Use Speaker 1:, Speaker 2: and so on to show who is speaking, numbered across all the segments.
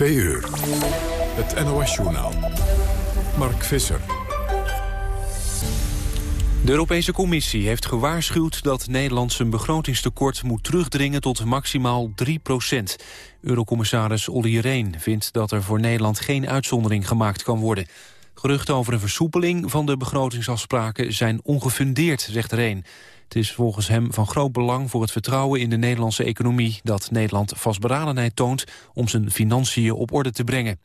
Speaker 1: Twee uur. Het NOS-journaal. Mark Visser.
Speaker 2: De Europese Commissie heeft gewaarschuwd dat Nederland zijn begrotingstekort moet terugdringen tot maximaal 3 procent. Eurocommissaris Olly Rehn vindt dat er voor Nederland geen uitzondering gemaakt kan worden. Geruchten over een versoepeling van de begrotingsafspraken zijn ongefundeerd, zegt Rehn. Het is volgens hem van groot belang voor het vertrouwen in de Nederlandse economie... dat Nederland vastberadenheid toont om zijn financiën op orde te brengen.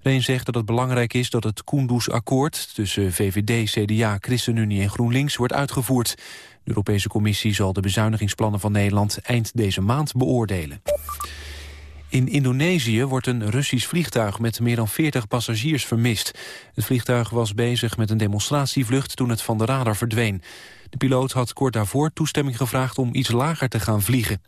Speaker 2: Reen zegt dat het belangrijk is dat het Kunduz-akkoord... tussen VVD, CDA, ChristenUnie en GroenLinks wordt uitgevoerd. De Europese Commissie zal de bezuinigingsplannen van Nederland... eind deze maand beoordelen. In Indonesië wordt een Russisch vliegtuig met meer dan 40 passagiers vermist. Het vliegtuig was bezig met een demonstratievlucht toen het van de radar verdween. De piloot had kort daarvoor toestemming gevraagd om iets lager te gaan vliegen.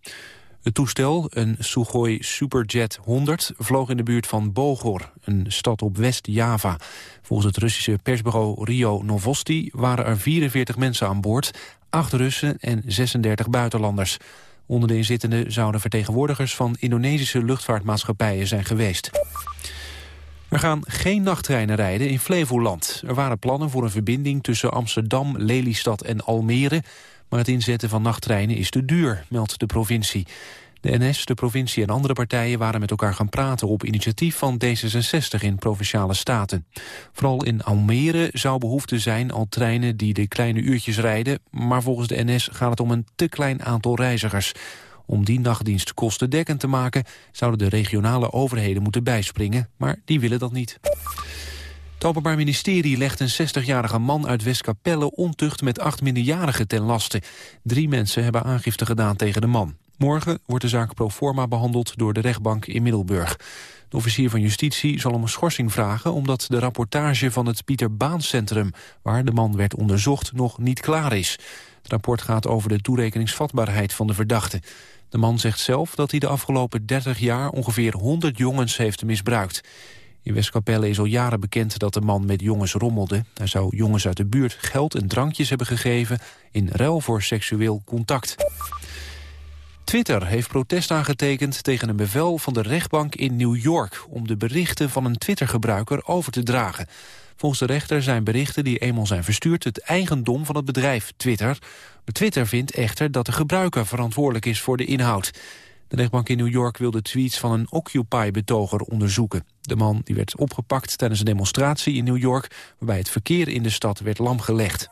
Speaker 2: Het toestel, een Sukhoi Superjet 100, vloog in de buurt van Bogor, een stad op West-Java. Volgens het Russische persbureau Rio Novosti waren er 44 mensen aan boord, 8 Russen en 36 buitenlanders. Onder de inzittenden zouden vertegenwoordigers van Indonesische luchtvaartmaatschappijen zijn geweest. Er gaan geen nachttreinen rijden in Flevoland. Er waren plannen voor een verbinding tussen Amsterdam, Lelystad en Almere... maar het inzetten van nachttreinen is te duur, meldt de provincie. De NS, de provincie en andere partijen waren met elkaar gaan praten... op initiatief van D66 in Provinciale Staten. Vooral in Almere zou behoefte zijn al treinen die de kleine uurtjes rijden... maar volgens de NS gaat het om een te klein aantal reizigers... Om die nachtdienst kostendekkend te maken... zouden de regionale overheden moeten bijspringen, maar die willen dat niet. Het Openbaar Ministerie legt een 60-jarige man uit Westkapelle ontucht met acht minderjarigen ten laste. Drie mensen hebben aangifte gedaan tegen de man. Morgen wordt de zaak pro forma behandeld door de rechtbank in Middelburg. De officier van justitie zal om een schorsing vragen... omdat de rapportage van het Pieter Baan Centrum... waar de man werd onderzocht, nog niet klaar is. Het rapport gaat over de toerekeningsvatbaarheid van de verdachte. De man zegt zelf dat hij de afgelopen 30 jaar ongeveer 100 jongens heeft misbruikt. In Westkapelle is al jaren bekend dat de man met jongens rommelde. Hij zou jongens uit de buurt geld en drankjes hebben gegeven... in ruil voor seksueel contact. Twitter heeft protest aangetekend tegen een bevel van de rechtbank in New York... om de berichten van een Twitter-gebruiker over te dragen. Volgens de rechter zijn berichten die eenmaal zijn verstuurd... het eigendom van het bedrijf Twitter. Maar Twitter vindt echter dat de gebruiker verantwoordelijk is voor de inhoud. De rechtbank in New York wil de tweets van een Occupy-betoger onderzoeken. De man die werd opgepakt tijdens een demonstratie in New York... waarbij het verkeer in de stad werd lamgelegd.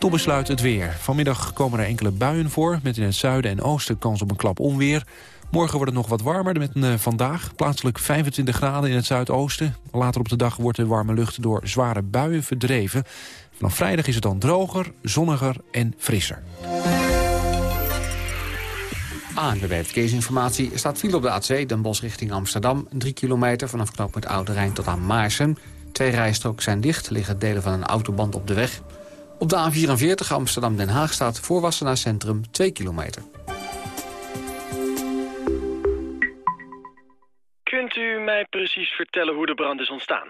Speaker 2: Tot besluit het weer. Vanmiddag komen er enkele buien voor... met in het zuiden en oosten kans op een klap onweer. Morgen wordt het nog wat warmer met uh, vandaag. Plaatselijk 25 graden in het zuidoosten. Later op de dag wordt de warme lucht door zware buien verdreven. Vanaf vrijdag is het dan droger, zonniger en frisser.
Speaker 3: ANWB Verkeersinformatie staat viel op de A2 Den Bosch richting Amsterdam. 3 kilometer vanaf knooppunt Oude Rijn tot aan Maarsen. Twee rijstroken zijn dicht, liggen delen van een autoband op de weg. Op de A44 Amsterdam-Den Haag staat voor Wassenaar Centrum 2 kilometer.
Speaker 4: Kunt u mij precies vertellen hoe de brand is ontstaan?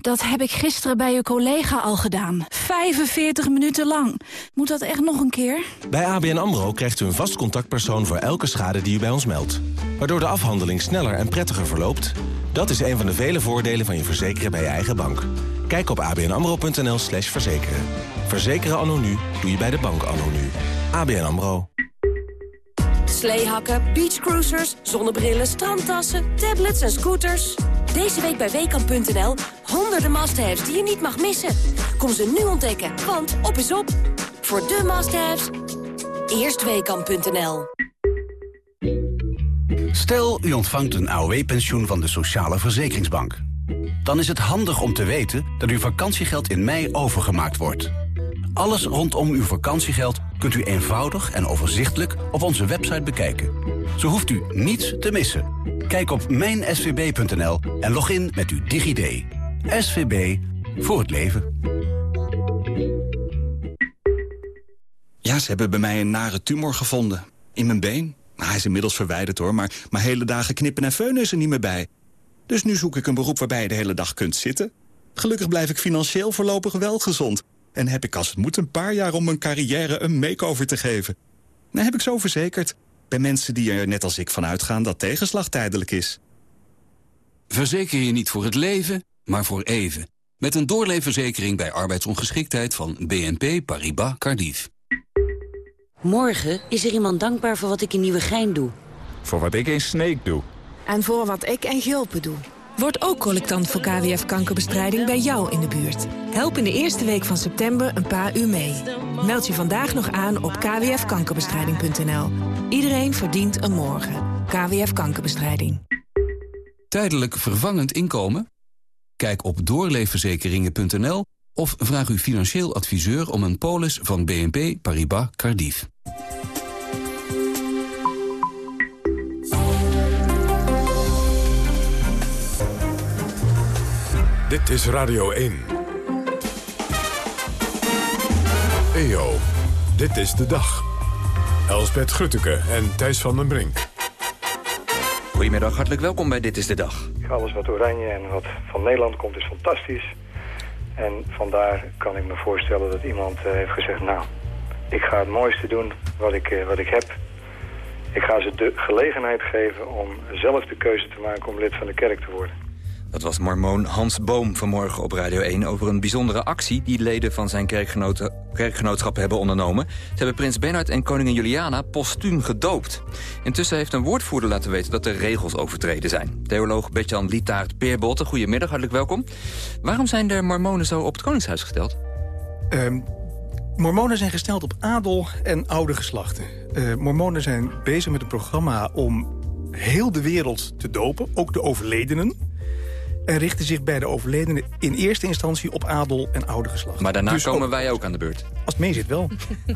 Speaker 5: Dat heb ik gisteren bij uw collega al gedaan. 45 minuten lang. Moet dat echt nog een keer?
Speaker 6: Bij ABN AMRO krijgt u een vast contactpersoon voor elke schade die u bij ons meldt. Waardoor de afhandeling sneller en prettiger verloopt. Dat is een van de vele voordelen van je verzekeren bij je eigen bank. Kijk op abnamro.nl slash verzekeren. Verzekeren anno nu doe je bij de bank anno nu. ABN AMRO.
Speaker 7: Sleehakken, beachcruisers, zonnebrillen, strandtassen, tablets en scooters. Deze week bij Weekamp.nl honderden must-haves die je niet mag missen. Kom ze nu ontdekken, want op is op. Voor de must-haves, eerst Weekamp.nl.
Speaker 8: Stel, u ontvangt een AOW-pensioen van de Sociale Verzekeringsbank. Dan is het handig om te weten dat uw vakantiegeld in mei overgemaakt wordt. Alles rondom uw vakantiegeld kunt u eenvoudig en overzichtelijk op onze website bekijken. Zo hoeft u niets te missen. Kijk op mijnsvb.nl en log in met uw DigiD. SVB voor het leven.
Speaker 9: Ja, ze hebben bij mij een nare tumor gevonden. In mijn been. Nou, hij is inmiddels verwijderd hoor, maar, maar hele dagen knippen en feunen is er niet meer bij. Dus nu zoek ik een beroep waarbij je de hele dag kunt zitten. Gelukkig blijf ik financieel voorlopig wel gezond. En heb ik als het moet een paar jaar om mijn carrière een makeover te geven. Nou heb ik zo verzekerd. Bij mensen die er net als ik van uitgaan dat tegenslag tijdelijk is.
Speaker 10: Verzeker je niet voor het leven, maar voor even. Met een doorleefverzekering bij arbeidsongeschiktheid van BNP Paribas Cardiff.
Speaker 11: Morgen is er iemand dankbaar voor wat ik in Nieuwegein doe.
Speaker 12: Voor wat ik in Sneek doe.
Speaker 13: En voor wat ik in Gulpen doe.
Speaker 14: Word ook collectant voor KWF-kankerbestrijding bij jou in de buurt. Help in de eerste week van september een paar uur mee. Meld je vandaag nog aan op kwfkankerbestrijding.nl. Iedereen verdient een morgen. KWF Kankerbestrijding.
Speaker 10: Tijdelijk vervangend inkomen? Kijk op doorleefverzekeringen.nl of vraag uw financieel adviseur om een polis van BNP Paribas Cardiff.
Speaker 1: Dit is Radio 1. EO, dit is de dag. Elsbeth Grutteke en Thijs van den Brink.
Speaker 15: Goedemiddag, hartelijk welkom bij Dit is de Dag.
Speaker 16: Alles wat oranje en wat van Nederland komt is fantastisch. En vandaar kan ik me voorstellen dat iemand uh, heeft gezegd... nou, ik ga het mooiste doen wat ik, uh, wat ik heb. Ik ga ze de gelegenheid geven om zelf de keuze te maken om lid van de kerk te worden.
Speaker 15: Dat was mormoon Hans Boom vanmorgen op Radio 1 over een bijzondere actie... die leden van zijn kerkgenootschap hebben ondernomen. Ze hebben prins Bernhard en koningin Juliana postuum gedoopt. Intussen heeft een woordvoerder laten weten dat er regels overtreden zijn. Theoloog Betjan Lietaert Peerbolte, goedemiddag, hartelijk welkom. Waarom zijn de mormonen zo op het koningshuis gesteld?
Speaker 17: Um, mormonen zijn gesteld op adel en oude geslachten. Uh, mormonen zijn bezig met een programma om heel de wereld te dopen, ook de overledenen en richten zich bij de overledenen in eerste instantie op adel en oude geslacht.
Speaker 15: Maar daarna dus komen wij ook aan de beurt.
Speaker 17: Als het mee zit wel.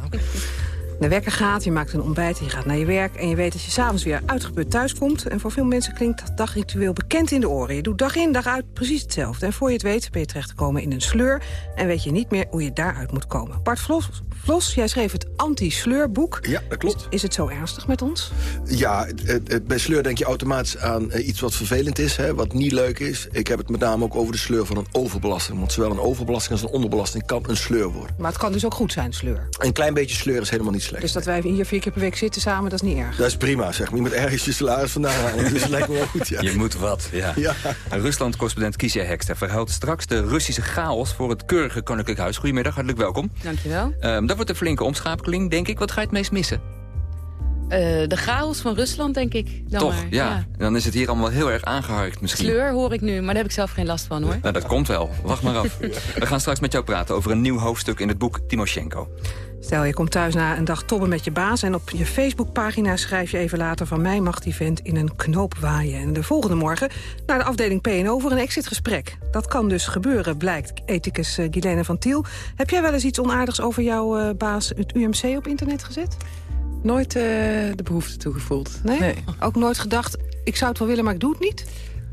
Speaker 13: De wekker gaat, je maakt een ontbijt, je gaat naar je werk... en je weet dat je s'avonds weer uitgeput thuiskomt. En voor veel mensen klinkt dat dagritueel bekend in de oren. Je doet dag in, dag uit precies hetzelfde. En voor je het weet ben je terechtgekomen in een sleur... en weet je niet meer hoe je daaruit moet komen. Bart Vlos, Vlos jij schreef het anti-sleurboek.
Speaker 18: Ja, dat klopt.
Speaker 13: Is, is, het zo ernstig met ons?
Speaker 18: Ja, bij sleur denk je automatisch aan eh, iets wat vervelend is, hè, wat niet leuk is. Ik heb het met name ook over de sleur van een overbelasting. Want zowel een overbelasting als een onderbelasting kan een sleur worden.
Speaker 13: Maar het kan dus ook goed zijn, sleur?
Speaker 18: Een klein beetje sleur is helemaal niet slecht.
Speaker 13: Dus dat wij hier vier keer per week zitten samen, dat is niet erg?
Speaker 18: Dat is prima, zeg maar. Je moet ergens je salaris vandaan halen. Dus dat lijkt me wel goed, ja.
Speaker 15: Je moet wat, ja. ja. Rusland-correspondent Kiesja Hekster verhuilt straks de Russische chaos... voor het keurige Koninklijk Huis. Goedemiddag, hartelijk welkom.
Speaker 19: Dankjewel.
Speaker 15: Um, wordt een flinke omschakeling, denk ik. Wat ga je het meest missen?
Speaker 19: Uh, de chaos van Rusland, denk ik. Dan
Speaker 15: Toch,
Speaker 19: maar.
Speaker 15: ja. ja. Dan is het hier allemaal heel erg aangeharkt misschien.
Speaker 19: Sleur hoor ik nu, maar daar heb ik zelf geen last van, hoor.
Speaker 15: Nou, dat komt wel. Wacht maar af. We gaan straks met jou praten over een nieuw hoofdstuk in het boek Timoshenko.
Speaker 13: Stel, je komt thuis na een dag tobben met je baas... en op je Facebookpagina schrijf je even later... van mij mag die vent in een knoop waaien. En de volgende morgen naar de afdeling PNO voor een exitgesprek. Dat kan dus gebeuren, blijkt ethicus uh, Guilaine van Tiel. Heb jij wel eens iets onaardigs over jouw uh, baas... het UMC op internet gezet?
Speaker 20: Nooit uh, de behoefte toegevoeld.
Speaker 13: Nee? nee? Ook nooit gedacht, ik zou het wel willen, maar ik doe het niet?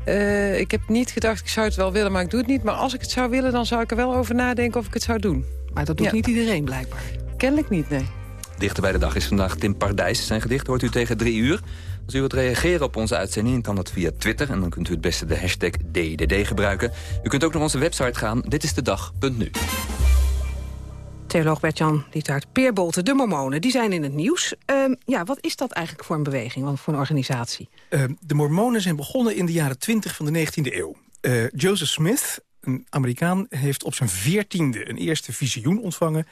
Speaker 20: Uh, ik heb niet gedacht, ik zou het wel willen, maar ik doe het niet. Maar als ik het zou willen, dan zou ik er wel over nadenken of ik het zou doen.
Speaker 13: Maar dat doet ja. niet iedereen, blijkbaar.
Speaker 20: Kennelijk niet, nee.
Speaker 15: Dichter bij de dag is vandaag Tim Pardijs. Zijn gedicht hoort u tegen drie uur. Als u wilt reageren op onze uitzending, kan dat via Twitter. En dan kunt u het beste de hashtag DDD gebruiken. U kunt ook naar onze website gaan, ditistedag.nu.
Speaker 13: Theoloog Bert-Jan Lietaert Peerbolte, de Mormonen, die zijn in het nieuws. Uh, ja, wat is dat eigenlijk voor een beweging, voor een organisatie?
Speaker 17: Uh, de Mormonen zijn begonnen in de jaren 20 van de 19e eeuw. Uh, Joseph Smith, een Amerikaan, heeft op zijn veertiende een eerste visioen ontvangen.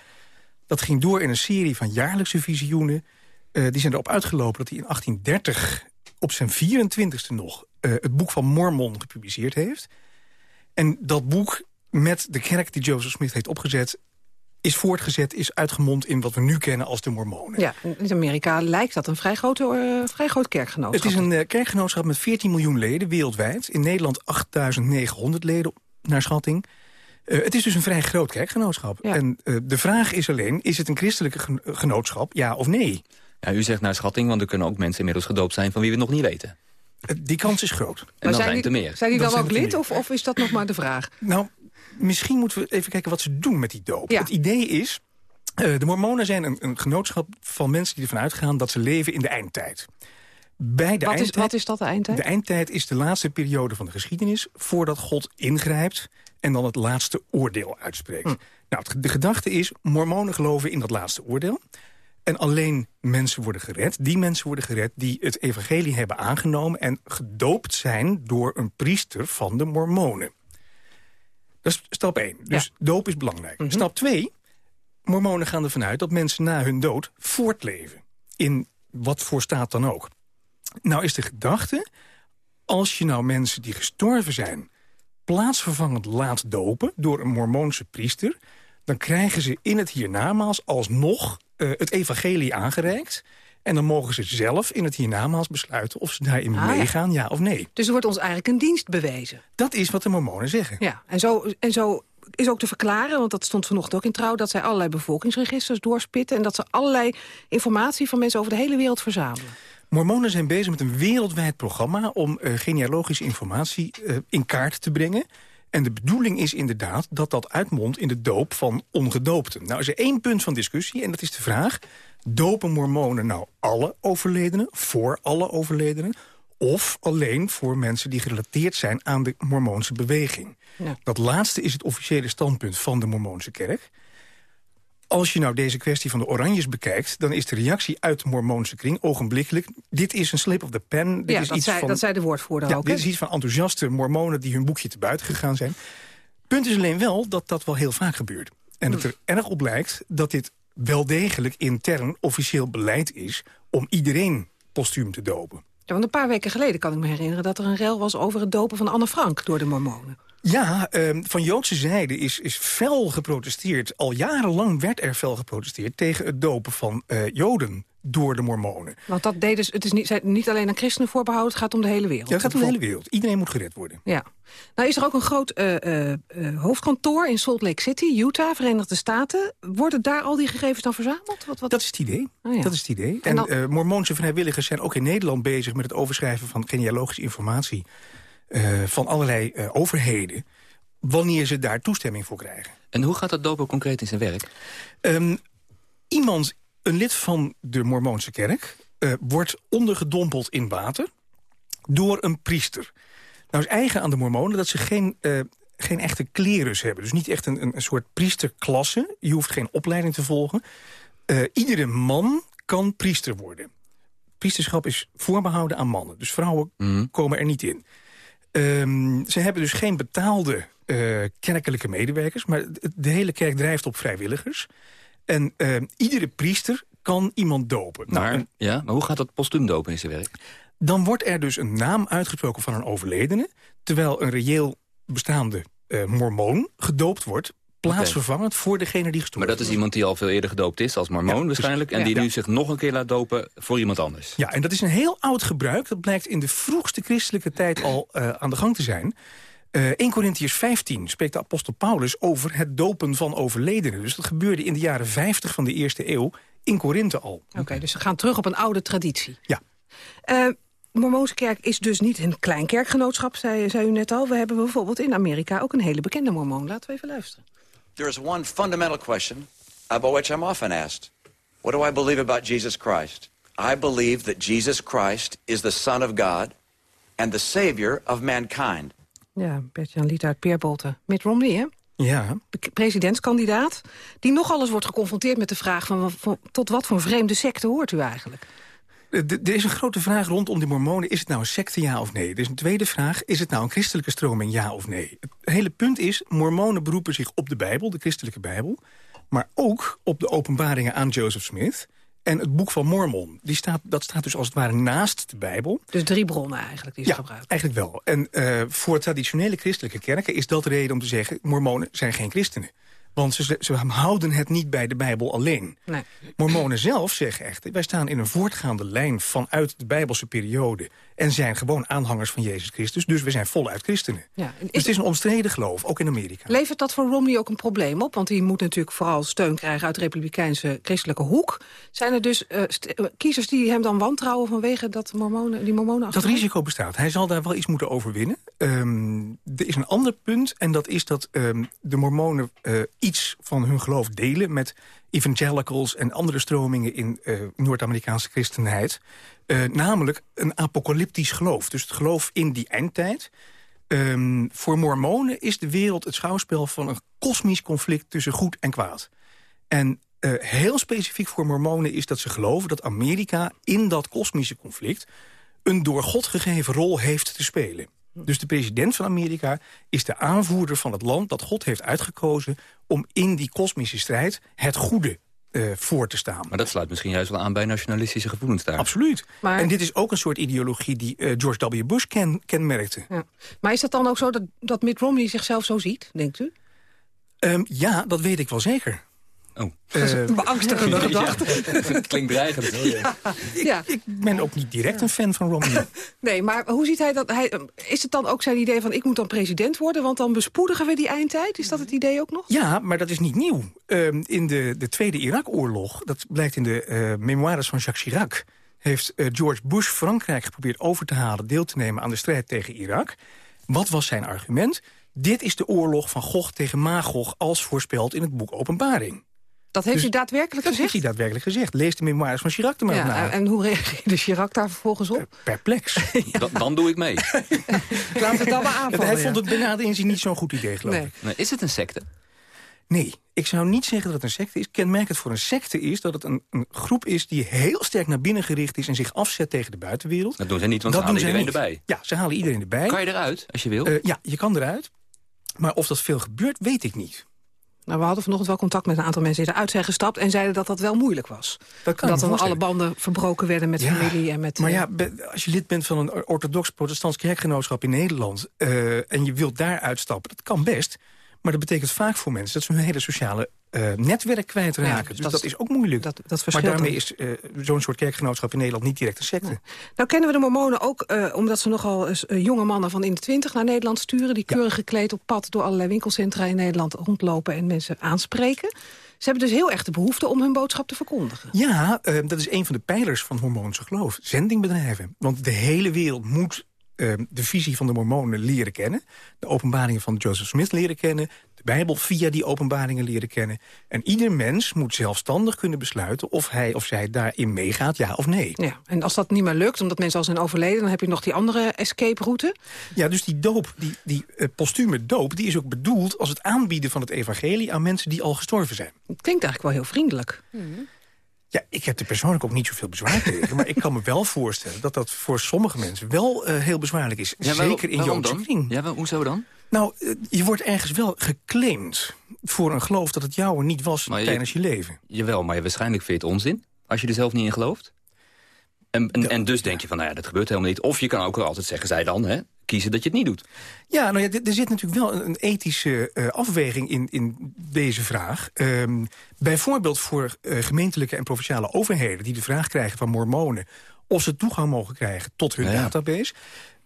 Speaker 17: Dat ging door in een serie van jaarlijkse visioenen. die zijn erop uitgelopen dat hij in 1830 op zijn 24e nog het boek van Mormon gepubliceerd heeft. En dat boek met de kerk die Joseph Smith heeft opgezet is voortgezet, is uitgemond in wat we nu kennen als de Mormonen.
Speaker 13: Ja, in Amerika lijkt dat een vrij, grote, uh, vrij groot kerkgenootschap.
Speaker 17: Het is een uh, kerkgenootschap met 14 miljoen leden wereldwijd. In Nederland 8.900 leden naar schatting. Uh, het is dus een vrij groot kerkgenootschap. Ja. En de vraag is alleen, is het een christelijke gen genootschap, ja of nee?
Speaker 15: Ja, u zegt naar schatting, want er kunnen ook mensen inmiddels gedoopt zijn... van wie we het nog niet weten.
Speaker 17: Die kans is groot.
Speaker 15: En dan zijn, er meer.
Speaker 13: Zijn die dan, dan ook lid, of, of is dat nog maar de vraag?
Speaker 17: Nou, misschien moeten we even kijken wat ze doen met die doop. Ja. Het idee is, uh, de mormonen zijn een, een, genootschap van mensen die ervan uitgaan... dat ze leven in de eindtijd. Bij de
Speaker 13: wat,
Speaker 17: eindtijd,
Speaker 13: is, wat is dat, de eindtijd?
Speaker 17: De eindtijd is de laatste periode van de geschiedenis... voordat God ingrijpt en dan het laatste oordeel uitspreekt. Hm. Nou, de gedachte is, mormonen geloven in dat laatste oordeel. En alleen mensen worden gered, die mensen worden gered... die het evangelie hebben aangenomen en gedoopt zijn... door een priester van de mormonen. Dat is stap 1. Dus doop is belangrijk.
Speaker 13: Mhm.
Speaker 17: Stap 2. Mormonen gaan ervan uit dat mensen na hun dood voortleven. In wat voor staat dan ook. Nou is de gedachte... als je nou mensen die gestorven zijn... plaatsvervangend laat dopen door een mormoonse priester... dan krijgen ze in het hiernamaals alsnog eh, het evangelie aangereikt... en dan mogen ze zelf in het hiernamaals besluiten... of ze daarin
Speaker 13: Ah, ja.
Speaker 17: meegaan, ja of nee.
Speaker 13: Dus er wordt ons eigenlijk een dienst bewezen.
Speaker 17: Dat is wat de mormonen zeggen.
Speaker 13: Ja, en zo, en zo is ook te verklaren, want dat stond vanochtend ook in Trouw... dat zij allerlei bevolkingsregisters doorspitten... en dat ze allerlei informatie van mensen over de hele wereld verzamelen.
Speaker 17: Mormonen zijn bezig met een wereldwijd programma... om eh, genealogische informatie eh, in kaart te brengen. En de bedoeling is inderdaad dat dat uitmondt in de doop van ongedoopten. Nou is er één punt van discussie en dat is de vraag... dopen mormonen nou alle overledenen, voor alle overledenen... of alleen voor mensen die gerelateerd zijn aan de mormoonse beweging?
Speaker 13: Ja.
Speaker 17: Dat laatste is het officiële standpunt van de mormoonse kerk. Als je nou deze kwestie van de oranjes bekijkt... dan is de reactie uit de mormoonse kring ogenblikkelijk... dit is een slip of the pen. Dit
Speaker 13: ja,
Speaker 17: is
Speaker 13: dat,
Speaker 17: iets
Speaker 13: zei,
Speaker 17: van,
Speaker 13: dat zei de woordvoerder
Speaker 17: ja,
Speaker 13: ook.
Speaker 17: dit is iets van enthousiaste mormonen die hun boekje te buiten gegaan zijn. Punt is alleen wel dat dat wel heel vaak gebeurt. En het er erg op lijkt dat dit wel degelijk intern officieel beleid is... om iedereen postuum te dopen.
Speaker 13: Ja, want een paar weken geleden kan ik me herinneren... dat er een rel was over het dopen van Anne Frank door de mormonen.
Speaker 17: Ja, ehm, van Joodse zijde is, is fel geprotesteerd. Al jarenlang werd er fel geprotesteerd tegen het dopen van eh, Joden door de mormonen.
Speaker 13: Want dat deden ze, het is niet, niet alleen aan christenen voorbehouden... het gaat om de hele wereld.
Speaker 17: Ja, het gaat om de hele wereld. Iedereen moet gered worden.
Speaker 13: Ja. Nou is er ook een groot eh, eh, hoofdkantoor in Salt Lake City, Utah, Verenigde Staten. Worden daar al die gegevens dan verzameld? Wat, wat?
Speaker 17: Dat is het idee.
Speaker 13: Oh ja.
Speaker 17: Dat is het idee.
Speaker 13: En
Speaker 17: En,
Speaker 13: dan-
Speaker 17: mormoonse vrijwilligers zijn ook in Nederland bezig... met het overschrijven van genealogische informatie... eh, van allerlei eh, overheden... wanneer ze daar toestemming voor krijgen.
Speaker 15: En hoe gaat dat dopen concreet in zijn werk?
Speaker 17: Ehm, iemand, een lid van de Mormoonse kerk... eh, wordt ondergedompeld in water door een priester. Nou is eigen aan de Mormonen dat ze geen, geen echte klerus hebben. Dus niet echt een, een, soort priesterklasse. Je hoeft geen opleiding te volgen. Iedere man kan priester worden. Priesterschap is voorbehouden aan mannen. Dus vrouwen komen er niet in. Ehm, ze hebben dus geen betaalde eh, kerkelijke medewerkers... maar de- hele kerk drijft op vrijwilligers. En ehm, iedere priester kan iemand dopen. Nou,
Speaker 15: Maar, ja, maar hoe gaat dat postuum dopen in zijn werk?
Speaker 17: dan wordt er dus een naam uitgesproken van een overledene... terwijl een reëel bestaande eh, mormoon gedoopt wordt... plaatsvervangend voor degene die gestorven
Speaker 15: Maar dat is iemand die al veel eerder gedoopt is als mormoon
Speaker 17: Ja,
Speaker 15: waarschijnlijk... en
Speaker 17: ja.
Speaker 15: die
Speaker 17: Ja.
Speaker 15: nu zich nog een keer laat dopen voor iemand anders.
Speaker 17: Ja, en dat is een heel oud gebruik. Dat blijkt in de vroegste christelijke tijd al eh, aan de gang te zijn. Eh 1 Corinthians 15 spreekt de apostel Paulus over het dopen van overledenen. Dus dat gebeurde in de jaren 50 van de eerste eeuw in Korinthe al.
Speaker 13: Oké, dus we gaan terug op een oude traditie.
Speaker 17: Ja.
Speaker 13: Eh, Mormoonse kerk is dus niet een klein kerkgenootschap, zei, zei u net al. We hebben bijvoorbeeld in Amerika ook een hele bekende mormoon. Laten we even luisteren.
Speaker 21: There is one fundamental question about which I'm often asked. What do I believe about Jesus Christ? I believe that Jesus Christ is the Son of God and the Savior of mankind.
Speaker 13: Ja, Bert-Jan Liet uit Peerbolte. Mitt Romney, hè?
Speaker 17: Ja.
Speaker 13: Presidentskandidaat, die nogal eens wordt geconfronteerd met de vraag... van, van tot wat voor vreemde secte hoort u eigenlijk?
Speaker 17: Eh, Er is een grote vraag rondom de mormonen. Is het nou een secte, ja of nee? Er is een tweede vraag. Is het nou een christelijke stroming, ja of nee? Het hele punt is, mormonen beroepen zich op de Bijbel, de christelijke Bijbel... maar ook op de openbaringen aan Joseph Smith... en het boek van Mormon. Die staat, dat staat dus als het ware naast de Bijbel.
Speaker 13: Dus drie bronnen eigenlijk die ze
Speaker 17: Ja,
Speaker 13: gebruiken.
Speaker 17: eigenlijk wel. En eh, voor traditionele christelijke kerken is dat reden om te zeggen... mormonen zijn geen christenen. Want ze, ze houden het niet bij de Bijbel alleen.
Speaker 13: Nee.
Speaker 17: Mormonen zelf zeggen echt... wij staan in een voortgaande lijn vanuit de Bijbelse periode... en zijn gewoon aanhangers van Jezus Christus. Dus we zijn voluit christenen.
Speaker 13: Ja,
Speaker 17: Dus het is een omstreden geloof, ook in Amerika.
Speaker 13: Levert dat voor Romney ook een probleem op? Want die moet natuurlijk vooral steun krijgen uit de republikeinse christelijke hoek. Zijn er dus eh, eh, kiezers die hem dan wantrouwen vanwege dat mormonen, die mormonen
Speaker 17: Dat risico bestaat. Hij zal daar wel iets moeten overwinnen. Ehm, er is een ander punt en dat is dat ehm, de mormonen eh, iets van hun geloof delen... met evangelicals en andere stromingen in eh, Noord-Amerikaanse christenheid. Eh, namelijk een apocalyptisch geloof. Dus het geloof in die eindtijd. Ehm, voor mormonen is de wereld het schouwspel van een kosmisch conflict tussen goed en kwaad. En eh, heel specifiek voor mormonen is dat ze geloven dat Amerika in dat kosmische conflict een door God gegeven rol heeft te spelen. Dus de president van Amerika is de aanvoerder van het land dat God heeft uitgekozen om in die kosmische strijd het goede uh, voor te staan.
Speaker 15: Maar dat sluit misschien juist wel aan bij nationalistische gevoelens daar.
Speaker 17: Absoluut. Maar... En dit is ook een soort ideologie die uh, George W. Bush ken, kenmerkte. Ja.
Speaker 13: Maar is dat dan ook zo dat, dat Mitt Romney zichzelf zo ziet, denkt u?
Speaker 17: Um, ja, dat weet ik wel zeker.
Speaker 15: Oh.
Speaker 13: Uh, beangstigende gedachte.
Speaker 15: Het klinkt dreigend.
Speaker 17: Ja. ja. Ik, ik, ben ook niet direct een fan van Romney.
Speaker 13: nee, maar hoe ziet hij dat? Hij, is het dan ook zijn idee van ik moet dan president worden... want dan bespoedigen we die eindtijd? Is dat het idee ook nog?
Speaker 17: Ja, maar dat is niet nieuw. Uh, in de, de Tweede Irak-oorlog, dat blijkt in de uh, memoires van Jacques Chirac... heeft uh, George Bush Frankrijk geprobeerd over te halen... deel te nemen aan de strijd tegen Irak. Wat was zijn argument? Dit is de oorlog van Gog tegen Magog... als voorspeld in het boek Openbaring.
Speaker 13: Dat heeft dus, hij daadwerkelijk
Speaker 17: dat
Speaker 13: gezegd?
Speaker 17: heeft hij daadwerkelijk gezegd. Lees de memoires van Chirac er maar
Speaker 13: ja,
Speaker 17: na.
Speaker 13: En hoe reageerde Chirac daar vervolgens op? Uh,
Speaker 17: perplex.
Speaker 15: ja. dan, dan, doe ik mee.
Speaker 13: We het dan maar aanvallen.
Speaker 17: Hij vond het bijna inzien niet zo'n goed idee, geloof
Speaker 15: nee.
Speaker 17: ik.
Speaker 15: Nee, is het een secte?
Speaker 17: Nee, ik zou niet zeggen dat het een secte is. Kenmerkend voor een secte is dat het een, een, groep is... die heel sterk naar binnen gericht is en zich afzet tegen de buitenwereld.
Speaker 15: Dat doen ze niet, want
Speaker 17: dat
Speaker 15: ze halen iedereen
Speaker 17: niet.
Speaker 15: erbij.
Speaker 17: Ja, ze halen iedereen erbij.
Speaker 15: Kan je eruit, als je wil?
Speaker 17: Uh, ja, je kan eruit. Maar of dat veel gebeurt, weet ik niet.
Speaker 13: Nou, we hadden vanochtend wel contact met een aantal mensen die eruit zijn gestapt... en zeiden dat dat wel moeilijk was.
Speaker 17: Dat, kan
Speaker 13: dat dan alle banden verbroken werden met
Speaker 17: ja,
Speaker 13: familie en met...
Speaker 17: Maar ja, als je lid bent van een orthodox-protestants kerkgenootschap in Nederland... Uh, en je wilt daar uitstappen, dat kan best... Maar dat betekent vaak voor mensen dat ze hun hele sociale uh, netwerk kwijtraken. Ja, dus, dus dat, dat, is ook moeilijk.
Speaker 13: Dat, dat
Speaker 17: maar daarmee is uh, zo'n soort kerkgenootschap in Nederland niet direct een secte.
Speaker 13: Nou kennen we de mormonen ook uh, omdat ze nogal jonge mannen van in de twintig naar Nederland sturen... die keurig gekleed op pad door allerlei winkelcentra in Nederland rondlopen... en mensen aanspreken. Ze hebben dus heel erg de behoefte om hun boodschap te verkondigen.
Speaker 17: Ja, dat is een van de pijlers van hormoonse geloof. Zendingbedrijven. Want de hele wereld moet de visie van de mormonen leren kennen. De openbaringen van Joseph Smith leren kennen. De Bijbel via die openbaringen leren kennen. En ieder mens moet zelfstandig kunnen besluiten... of hij of zij daarin meegaat, ja of nee.
Speaker 13: Ja, en als dat niet meer lukt, omdat mensen al zijn overleden... dan heb je nog die andere escape-route.
Speaker 17: Ja, dus die doop, die, die uh, postume doop... die is ook bedoeld als het aanbieden van het evangelie... aan mensen die al gestorven zijn.
Speaker 13: Klinkt eigenlijk wel heel vriendelijk.
Speaker 17: Mm. Ja, ik heb er persoonlijk ook niet zoveel bezwaar tegen. maar ik kan me wel voorstellen dat dat voor sommige mensen wel uh, heel bezwaarlijk is.
Speaker 15: Ja,
Speaker 17: Zeker in Joodse kring.
Speaker 15: Ja, wel, hoezo dan?
Speaker 17: Nou, uh, je wordt ergens wel geclaimd voor een geloof dat het jouwe niet was tijdens je, je leven.
Speaker 15: Jawel, maar waarschijnlijk vind je het onzin. Als je er zelf niet in gelooft. En, en, en, dus denk je van, nou ja, dat gebeurt helemaal niet. Of je kan ook altijd zeggen, zij dan, hè, kiezen dat je het niet doet.
Speaker 17: Ja, nou ja, er zit natuurlijk wel een, ethische uh, afweging in, in deze vraag. Um, bijvoorbeeld voor uh, gemeentelijke en provinciale overheden... die de vraag krijgen van mormonen... of ze toegang mogen krijgen tot hun ja, database...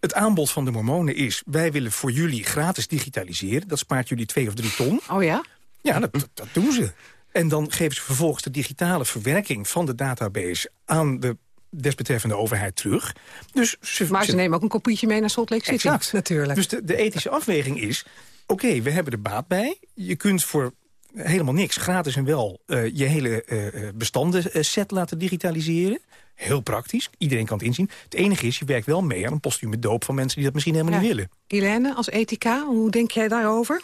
Speaker 17: Het aanbod van de mormonen is... wij willen voor jullie gratis digitaliseren. Dat spaart jullie twee of drie ton.
Speaker 13: Oh ja?
Speaker 17: Ja, dat, dat, dat doen ze. En dan geven ze vervolgens de digitale verwerking van de database... aan de desbetreffende overheid terug. Dus
Speaker 13: ze, maar ze, ze nemen ook een kopietje mee naar Salt Lake City.
Speaker 17: Exact.
Speaker 13: Natuurlijk.
Speaker 17: Dus de, de ethische afweging is... oké, okay, we hebben er baat bij. Je kunt voor helemaal niks, gratis en wel... Uh, je hele uh, bestandenset laten digitaliseren. Heel praktisch, iedereen kan het inzien. Het enige is, je werkt wel mee aan een postume doop... van mensen die dat misschien helemaal
Speaker 13: ja.
Speaker 17: niet willen.
Speaker 13: Helene, als ethica, hoe denk jij daarover?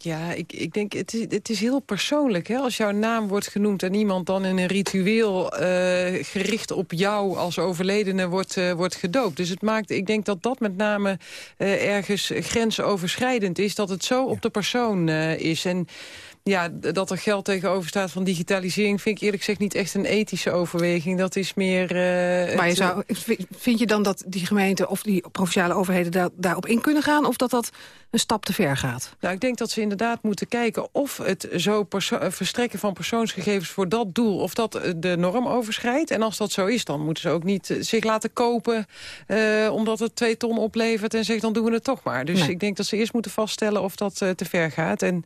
Speaker 20: Ja, ik, ik denk, het is, het is heel persoonlijk. Hè? Als jouw naam wordt genoemd en iemand dan in een ritueel uh, gericht op jou als overledene wordt, uh, wordt gedoopt. Dus het maakt, ik denk dat dat met name uh, ergens grensoverschrijdend is. Dat het zo op de persoon is. En ja, dat er geld tegenover staat van digitalisering... vind ik eerlijk gezegd niet echt een ethische overweging. Dat is meer... Uh,
Speaker 13: maar je zou, vind je dan dat die gemeente of die provinciale overheden daar, daarop in kunnen gaan... of dat dat een stap te ver gaat?
Speaker 20: Nou, ik denk dat ze inderdaad moeten kijken of het zo verstrekken van persoonsgegevens voor dat doel... of dat de norm overschrijdt. En als dat zo is, dan moeten ze ook niet zich laten kopen... Uh, omdat het twee ton oplevert en zeggen dan doen we het toch maar. Dus nee. ik denk dat ze eerst moeten vaststellen of dat uh, te ver gaat. En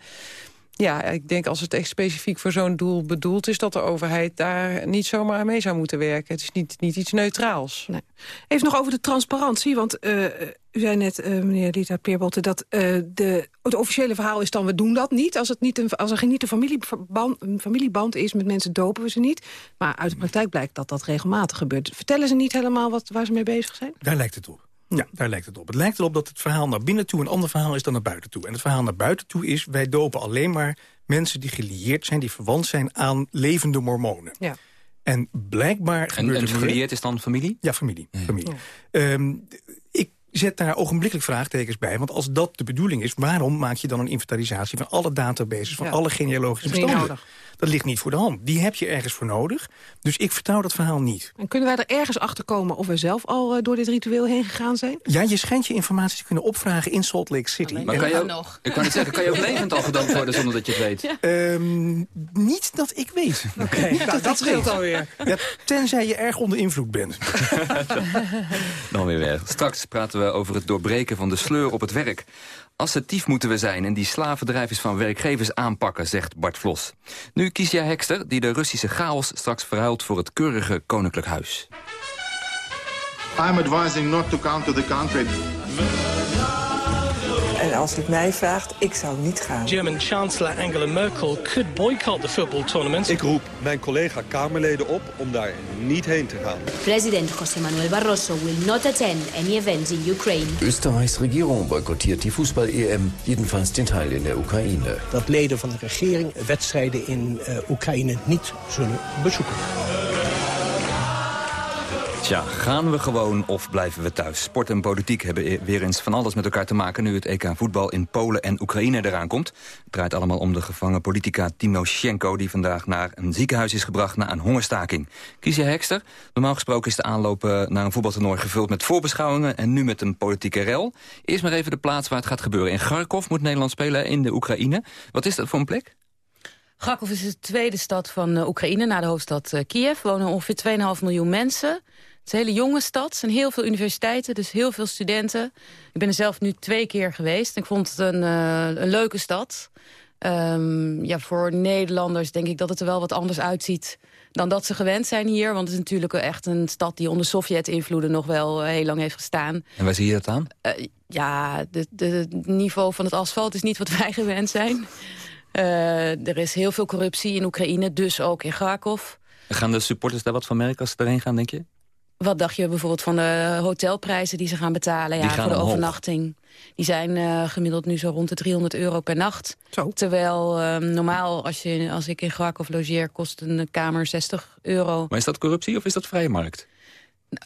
Speaker 20: ja, ik denk als het echt specifiek voor zo'n doel bedoeld is... dat de overheid daar niet zomaar aan mee zou moeten werken. Het is niet, niet iets neutraals.
Speaker 13: Nee. Even nog over de transparantie, want uh, u zei net, uh, meneer Rita Peerbolte... dat uh, de, het officiële verhaal is dan, we doen dat niet. Als, het niet een, als er niet een familieband, een familieband is met mensen, dopen we ze niet. Maar uit de praktijk blijkt dat dat regelmatig gebeurt. Vertellen ze niet helemaal wat, waar ze mee bezig zijn?
Speaker 17: Daar lijkt het op. Ja, daar lijkt het op. Het lijkt erop dat het verhaal naar binnen toe een ander verhaal is dan naar buiten toe. En het verhaal naar buiten toe is, wij dopen alleen maar mensen die gelieerd zijn... die verwant zijn aan levende mormonen.
Speaker 13: Ja.
Speaker 17: En blijkbaar
Speaker 15: En,
Speaker 17: gebeurt
Speaker 15: en
Speaker 17: er
Speaker 15: gelieerd is dan familie?
Speaker 17: Ja, familie. familie. Ehm, ik zet daar ogenblikkelijk vraagtekens bij. Want als dat de bedoeling is, waarom maak je dan een inventarisatie... van alle databases, van
Speaker 13: Ja.
Speaker 17: alle genealogische
Speaker 13: Dat is niet
Speaker 17: bestanden? Dat ligt niet voor de hand. Die heb je ergens voor nodig. Dus ik vertrouw dat verhaal niet.
Speaker 13: En kunnen wij er ergens achter komen of we zelf al eh, door dit ritueel heen gegaan zijn?
Speaker 17: Ja, je schijnt je informatie te kunnen opvragen in Salt Lake City.
Speaker 15: Maar kan je ook, ik kan het zeggen, kan je ook levend al gedoopt worden zonder dat je het weet?
Speaker 17: Ehm, niet dat ik weet.
Speaker 13: Oké,
Speaker 17: Niet
Speaker 13: nou,
Speaker 17: ik
Speaker 13: dat scheelt
Speaker 17: weet.
Speaker 13: alweer.
Speaker 17: Ja, tenzij je erg onder invloed bent.
Speaker 15: Dan weer weg. Straks praten we over het doorbreken van de sleur op het werk. Assertief moeten we zijn en die slavendrijvers van werkgevers aanpakken, zegt Bart Vlos. Nu Kiesja Hekster, die de Russische chaos straks verhuilt voor het keurige koninklijk huis.
Speaker 22: I'm advising not to come to the country.
Speaker 23: En als u het mij vraagt, ik zou niet gaan.
Speaker 24: German Chancellor Angela Merkel could boycott the football tournament.
Speaker 25: Ik roep mijn collega-Kamerleden op om daar niet heen te gaan.
Speaker 26: President José Manuel Barroso will not attend any events in Ukraine.
Speaker 27: Österreichs Regierung boykottiert die Fußball-EM, jedenfalls den Teil in der Oekraïne.
Speaker 28: Dat leden van de regering wedstrijden in eh, Oekraïne niet zullen bezoeken.
Speaker 15: Tja, gaan we gewoon of blijven we thuis? Sport en politiek hebben e- weer eens van alles met elkaar te maken... nu het EK voetbal in Polen en Oekraïne eraan komt. Het draait allemaal om de gevangen politica Timoshenko... die vandaag naar een ziekenhuis is gebracht na een hongerstaking. Kiesje Hekster, normaal gesproken is de aanloop eh, naar een voetbaltoernooi... gevuld met voorbeschouwingen en nu met een politieke rel. Eerst maar even de plaats waar het gaat gebeuren. In Kharkov moet Nederland spelen in de Oekraïne. Wat is dat voor een plek?
Speaker 19: Kharkov is de tweede stad van eh, Oekraïne, na de hoofdstad eh, Kiev. Wonen ongeveer 2,5 miljoen mensen. Het is een hele jonge stad. Er zijn heel veel universiteiten, dus heel veel studenten. Ik ben er zelf nu twee keer geweest. Ik vond het een, eh, een leuke stad. Ehm, ja, voor Nederlanders denk ik dat het er wel wat anders uitziet dan dat ze gewend zijn hier. Want het is natuurlijk echt een stad die onder Sovjet-invloeden nog wel eh, heel lang heeft gestaan.
Speaker 15: En waar zie je dat aan?
Speaker 19: Eh, ja, het niveau van het asfalt is niet wat wij gewend zijn. Er is heel veel corruptie in Oekraïne, dus ook in Kharkov.
Speaker 15: Gaan de supporters daar wat van merken als ze erheen gaan, denk je?
Speaker 19: Wat dacht je bijvoorbeeld van de hotelprijzen die ze gaan betalen ja,
Speaker 15: gaan
Speaker 19: voor de
Speaker 15: omhoog.
Speaker 19: overnachting? Die zijn eh, gemiddeld nu zo rond de 300 euro per nacht. Terwijl eh, normaal, als, je, als ik in Kharkov logeer, kost een kamer 60 euro.
Speaker 15: Maar is dat corruptie of is dat vrije markt?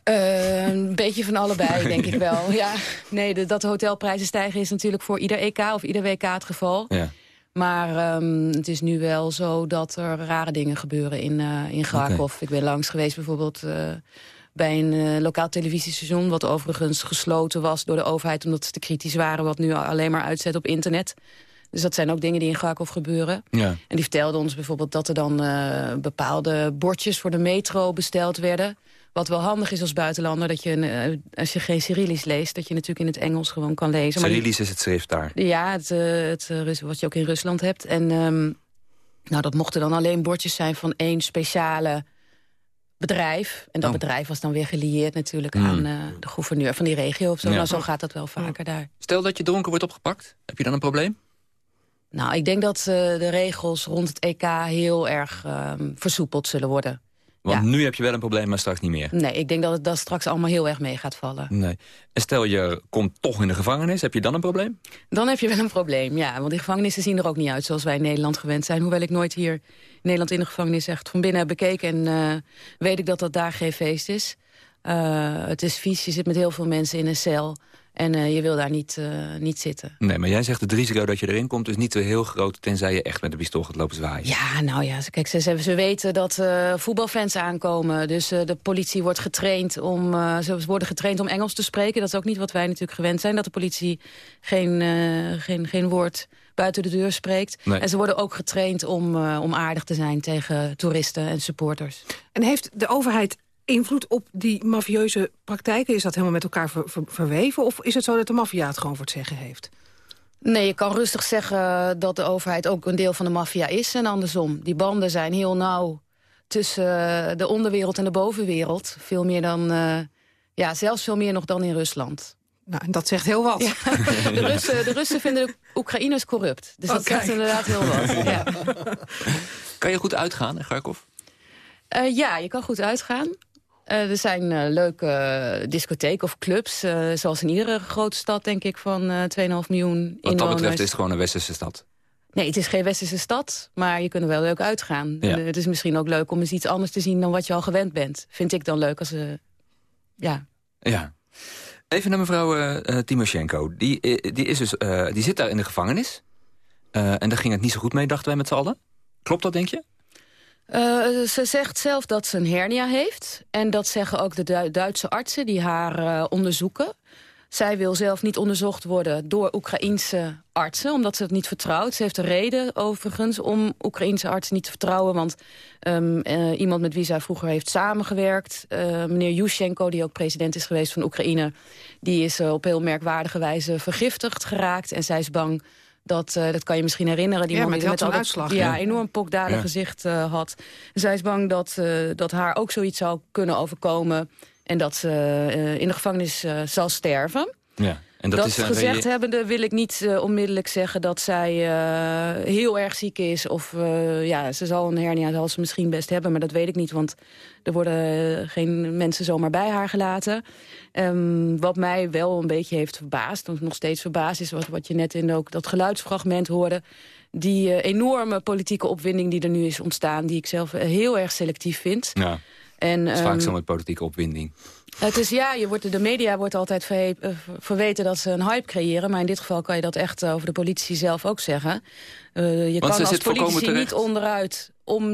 Speaker 19: Eh, een beetje van allebei, denk ik wel. Ja, nee, de, dat de hotelprijzen stijgen is natuurlijk voor ieder EK of ieder WK het geval.
Speaker 15: Ja.
Speaker 19: Maar ehm, het is nu wel zo dat er rare dingen gebeuren in, eh in. Ik ben langs geweest bijvoorbeeld eh, bij een eh, lokaal televisiestation... wat overigens gesloten was door de overheid omdat ze te kritisch waren... wat nu alleen maar uitzet op internet. Dus dat zijn ook dingen die in Kharkov gebeuren.
Speaker 15: Ja.
Speaker 19: En die vertelden ons bijvoorbeeld dat er dan eh, bepaalde bordjes voor de metro besteld werden. Wat wel handig is als buitenlander, dat je, eh, als je geen Cyrillisch leest... dat je natuurlijk in het Engels gewoon kan lezen.
Speaker 15: Cyrillisch is het schrift daar.
Speaker 19: ja, het, het, wat je ook in Rusland hebt. En ehm, nou, dat mochten dan alleen bordjes zijn van één speciale bedrijf. En dat
Speaker 15: Oh.
Speaker 19: bedrijf was dan weer gelieerd natuurlijk
Speaker 15: Hmm.
Speaker 19: aan eh, de gouverneur van die regio of zo.
Speaker 15: Ja.
Speaker 19: Nou, zo gaat dat wel vaker daar.
Speaker 15: Stel dat je dronken wordt opgepakt, heb je dan een probleem?
Speaker 19: Nou, ik denk dat eh, de regels rond het EK heel erg ehm, versoepeld zullen worden.
Speaker 15: Want nu heb je wel een probleem, maar straks niet meer.
Speaker 19: Nee, ik denk dat het dat straks allemaal heel erg mee gaat vallen.
Speaker 15: Nee. En stel je komt toch in de gevangenis, heb je dan een probleem?
Speaker 19: Dan heb je wel een probleem, ja. Want die gevangenissen zien er ook niet uit zoals wij in Nederland gewend zijn. Hoewel ik nooit hier Nederland in de gevangenis echt van binnen heb bekeken. En eh, weet ik dat dat daar geen feest is. Eh, het is vies, je zit met heel veel mensen in een cel. En eh, je wil daar niet, niet zitten.
Speaker 15: Nee, maar jij zegt het risico dat je erin komt is niet zo heel groot... tenzij je echt met een pistool gaat lopen zwaaien.
Speaker 19: Ja, nou ja, ze- kijk, ze, ze, weten dat voetbalfans aankomen. Dus de politie wordt getraind om, ze worden getraind om Engels te spreken. Dat is ook niet wat wij natuurlijk gewend zijn. Dat de politie geen, geen, geen woord buiten de deur spreekt.
Speaker 13: Nee.
Speaker 19: En ze worden ook getraind om, eh, om aardig te zijn tegen toeristen en supporters.
Speaker 13: En heeft de overheid invloed op die mafieuze praktijken? Is dat helemaal met elkaar ver- ver- verweven? Of is het zo dat de maffia het gewoon voor het zeggen heeft?
Speaker 19: Nee, je kan rustig zeggen dat de overheid ook een deel van de maffia is en andersom. Die banden zijn heel nauw tussen eh, de onderwereld en de bovenwereld. Veel meer dan, eh, ja, zelfs veel meer nog dan in Rusland.
Speaker 13: Nou, en dat zegt heel wat.
Speaker 19: De, Russen, de Russen vinden de Oekraïners corrupt. Dus dat
Speaker 13: Oh,
Speaker 19: zegt inderdaad heel wat. Ja.
Speaker 15: Kan je goed uitgaan in Kharkov?
Speaker 19: Eh, ja, je kan goed uitgaan. Eh, er zijn eh, leuke discotheken of clubs, eh, zoals in iedere grote stad, denk ik, van eh 2,5 miljoen
Speaker 15: Wat dat
Speaker 19: inwoners.
Speaker 15: betreft is het gewoon een westerse stad.
Speaker 19: Nee, het is geen westerse stad, maar je kunt er wel leuk uitgaan.
Speaker 15: Ja.
Speaker 19: Het is misschien ook leuk om eens iets anders te zien dan wat je al gewend bent. Vind ik dan leuk als... eh ja,
Speaker 15: Ja. Even naar mevrouw eh, Timoshenko. Die, eh, die, is dus, die zit daar in de gevangenis. En daar ging het niet zo goed mee, dachten wij met z'n allen. Klopt dat, denk je?
Speaker 19: Ze zegt zelf dat ze een hernia heeft. En dat zeggen ook de Du- Duitse artsen die haar onderzoeken. Zij wil zelf niet onderzocht worden door Oekraïense artsen... omdat ze het niet vertrouwt. Ze heeft een reden overigens om Oekraïense artsen niet te vertrouwen. Want ehm, eh, iemand met wie zij vroeger heeft samengewerkt... eh, meneer Yushchenko, die ook president is geweest van Oekraïne... die is eh, op heel merkwaardige wijze vergiftigd geraakt. En zij is bang dat, eh, dat kan je misschien herinneren... die
Speaker 13: Ja,
Speaker 19: man
Speaker 13: met
Speaker 19: die met dat-
Speaker 13: uitslag,
Speaker 19: Ja,
Speaker 13: ja.
Speaker 19: enorm pokdalig
Speaker 13: Ja.
Speaker 19: gezicht eh, had. Zij is bang dat, eh, dat haar ook zoiets zou kunnen overkomen... en dat ze eh, in de gevangenis eh, zal sterven.
Speaker 15: Ja. En dat,
Speaker 19: Dat,
Speaker 15: is
Speaker 19: gezegd hebbende wil ik niet eh, onmiddellijk zeggen dat zij eh, heel erg ziek is. Of eh, ja, ze zal een hernia zal ze misschien best hebben, maar dat weet ik niet. Want er worden eh, geen mensen zomaar bij haar gelaten. Ehm, wat mij wel een beetje heeft verbaasd, of nog steeds verbaasd is... wat, wat je net in ook dat geluidsfragment hoorde... die eh, enorme politieke opwinding die er nu is ontstaan... die ik zelf eh, heel erg selectief vind.
Speaker 15: Ja,
Speaker 19: En,
Speaker 15: dat is vaak
Speaker 19: ehm,
Speaker 15: zo met politieke opwinding.
Speaker 19: het is ja, je wordt, de media wordt altijd eh, verweten dat ze een hype creëren. Maar in dit geval kan je dat echt eh, over de politici zelf ook zeggen. Eh, je
Speaker 15: Want
Speaker 19: kan als politici niet onderuit om,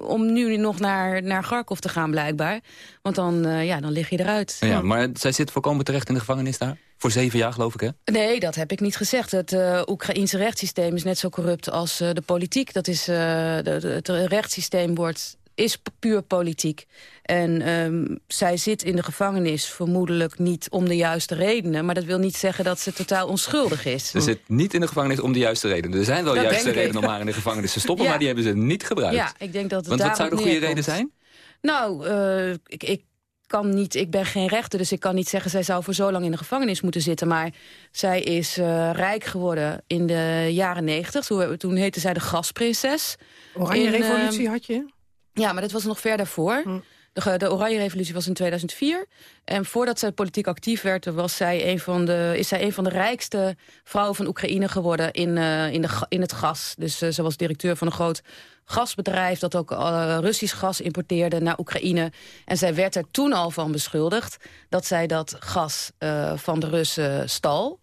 Speaker 19: om nu nog naar, naar Garkov te gaan blijkbaar. Want dan, ja, dan lig je eruit.
Speaker 15: Ja, maar zij zit volkomen terecht in de gevangenis daar? Voor zeven jaar, geloof ik, hè?
Speaker 19: Nee, dat heb ik niet gezegd. Het uh, Oekraïense rechtssysteem is net zo corrupt als uh, de politiek. Dat is, uh, de, de, het rechtssysteem wordt, is puur politiek. En um, zij zit in de gevangenis vermoedelijk niet om de juiste redenen. Maar dat wil niet zeggen dat ze totaal onschuldig is.
Speaker 15: Ze zit niet in de gevangenis om de juiste redenen. Er zijn wel
Speaker 19: Dat
Speaker 15: juiste
Speaker 19: ik.
Speaker 15: redenen om haar in de gevangenis te stoppen...
Speaker 19: Ja.
Speaker 15: maar die hebben ze niet gebruikt.
Speaker 19: Ja, ik denk dat het
Speaker 15: Want wat zou de goede
Speaker 19: neerkomt.
Speaker 15: reden zijn?
Speaker 19: Nou, uh, ik, ik kan niet, ik ben geen rechter, dus ik kan niet zeggen... zij zou voor zo lang in de gevangenis moeten zitten. Maar zij is uh, rijk geworden in de jaren negentig. Toen, toen heette zij de gasprinses.
Speaker 13: Oranje
Speaker 19: In,
Speaker 13: revolutie
Speaker 19: ehm,
Speaker 13: had je?
Speaker 19: Ja, maar dat was nog ver daarvoor.
Speaker 13: Hm.
Speaker 19: De, de Oranje Revolutie was in 2004. En voordat zij politiek actief werd, was zij een van de, is zij een van de rijkste vrouwen van Oekraïne geworden in, uh, in, de, in het gas. Dus uh, ze was directeur van een groot gasbedrijf dat ook uh, Russisch gas importeerde naar Oekraïne. En zij werd er toen al van beschuldigd dat zij dat gas van de Russen stal,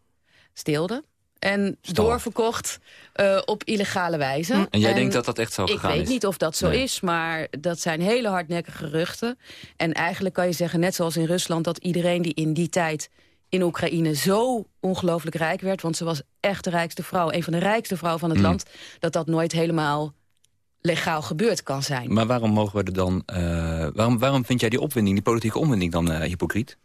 Speaker 19: steelde. En doorverkocht uh, op illegale wijze.
Speaker 15: En jij denkt dat dat echt zo gegaan
Speaker 19: Ik weet
Speaker 15: is?
Speaker 19: niet of dat zo
Speaker 15: Nee.
Speaker 19: is, maar dat zijn hele hardnekkige geruchten. En eigenlijk kan je zeggen, net zoals in Rusland... dat iedereen die in die tijd in Oekraïne zo ongelooflijk rijk werd... want ze was echt de rijkste vrouw, een van de rijkste vrouwen van het
Speaker 15: Mm.
Speaker 19: land... dat dat nooit helemaal legaal gebeurd kan zijn.
Speaker 15: Maar waarom mogen we er dan... eh, waarom, waarom vind jij die opwinding, die politieke opwinding dan eh, hypocriet?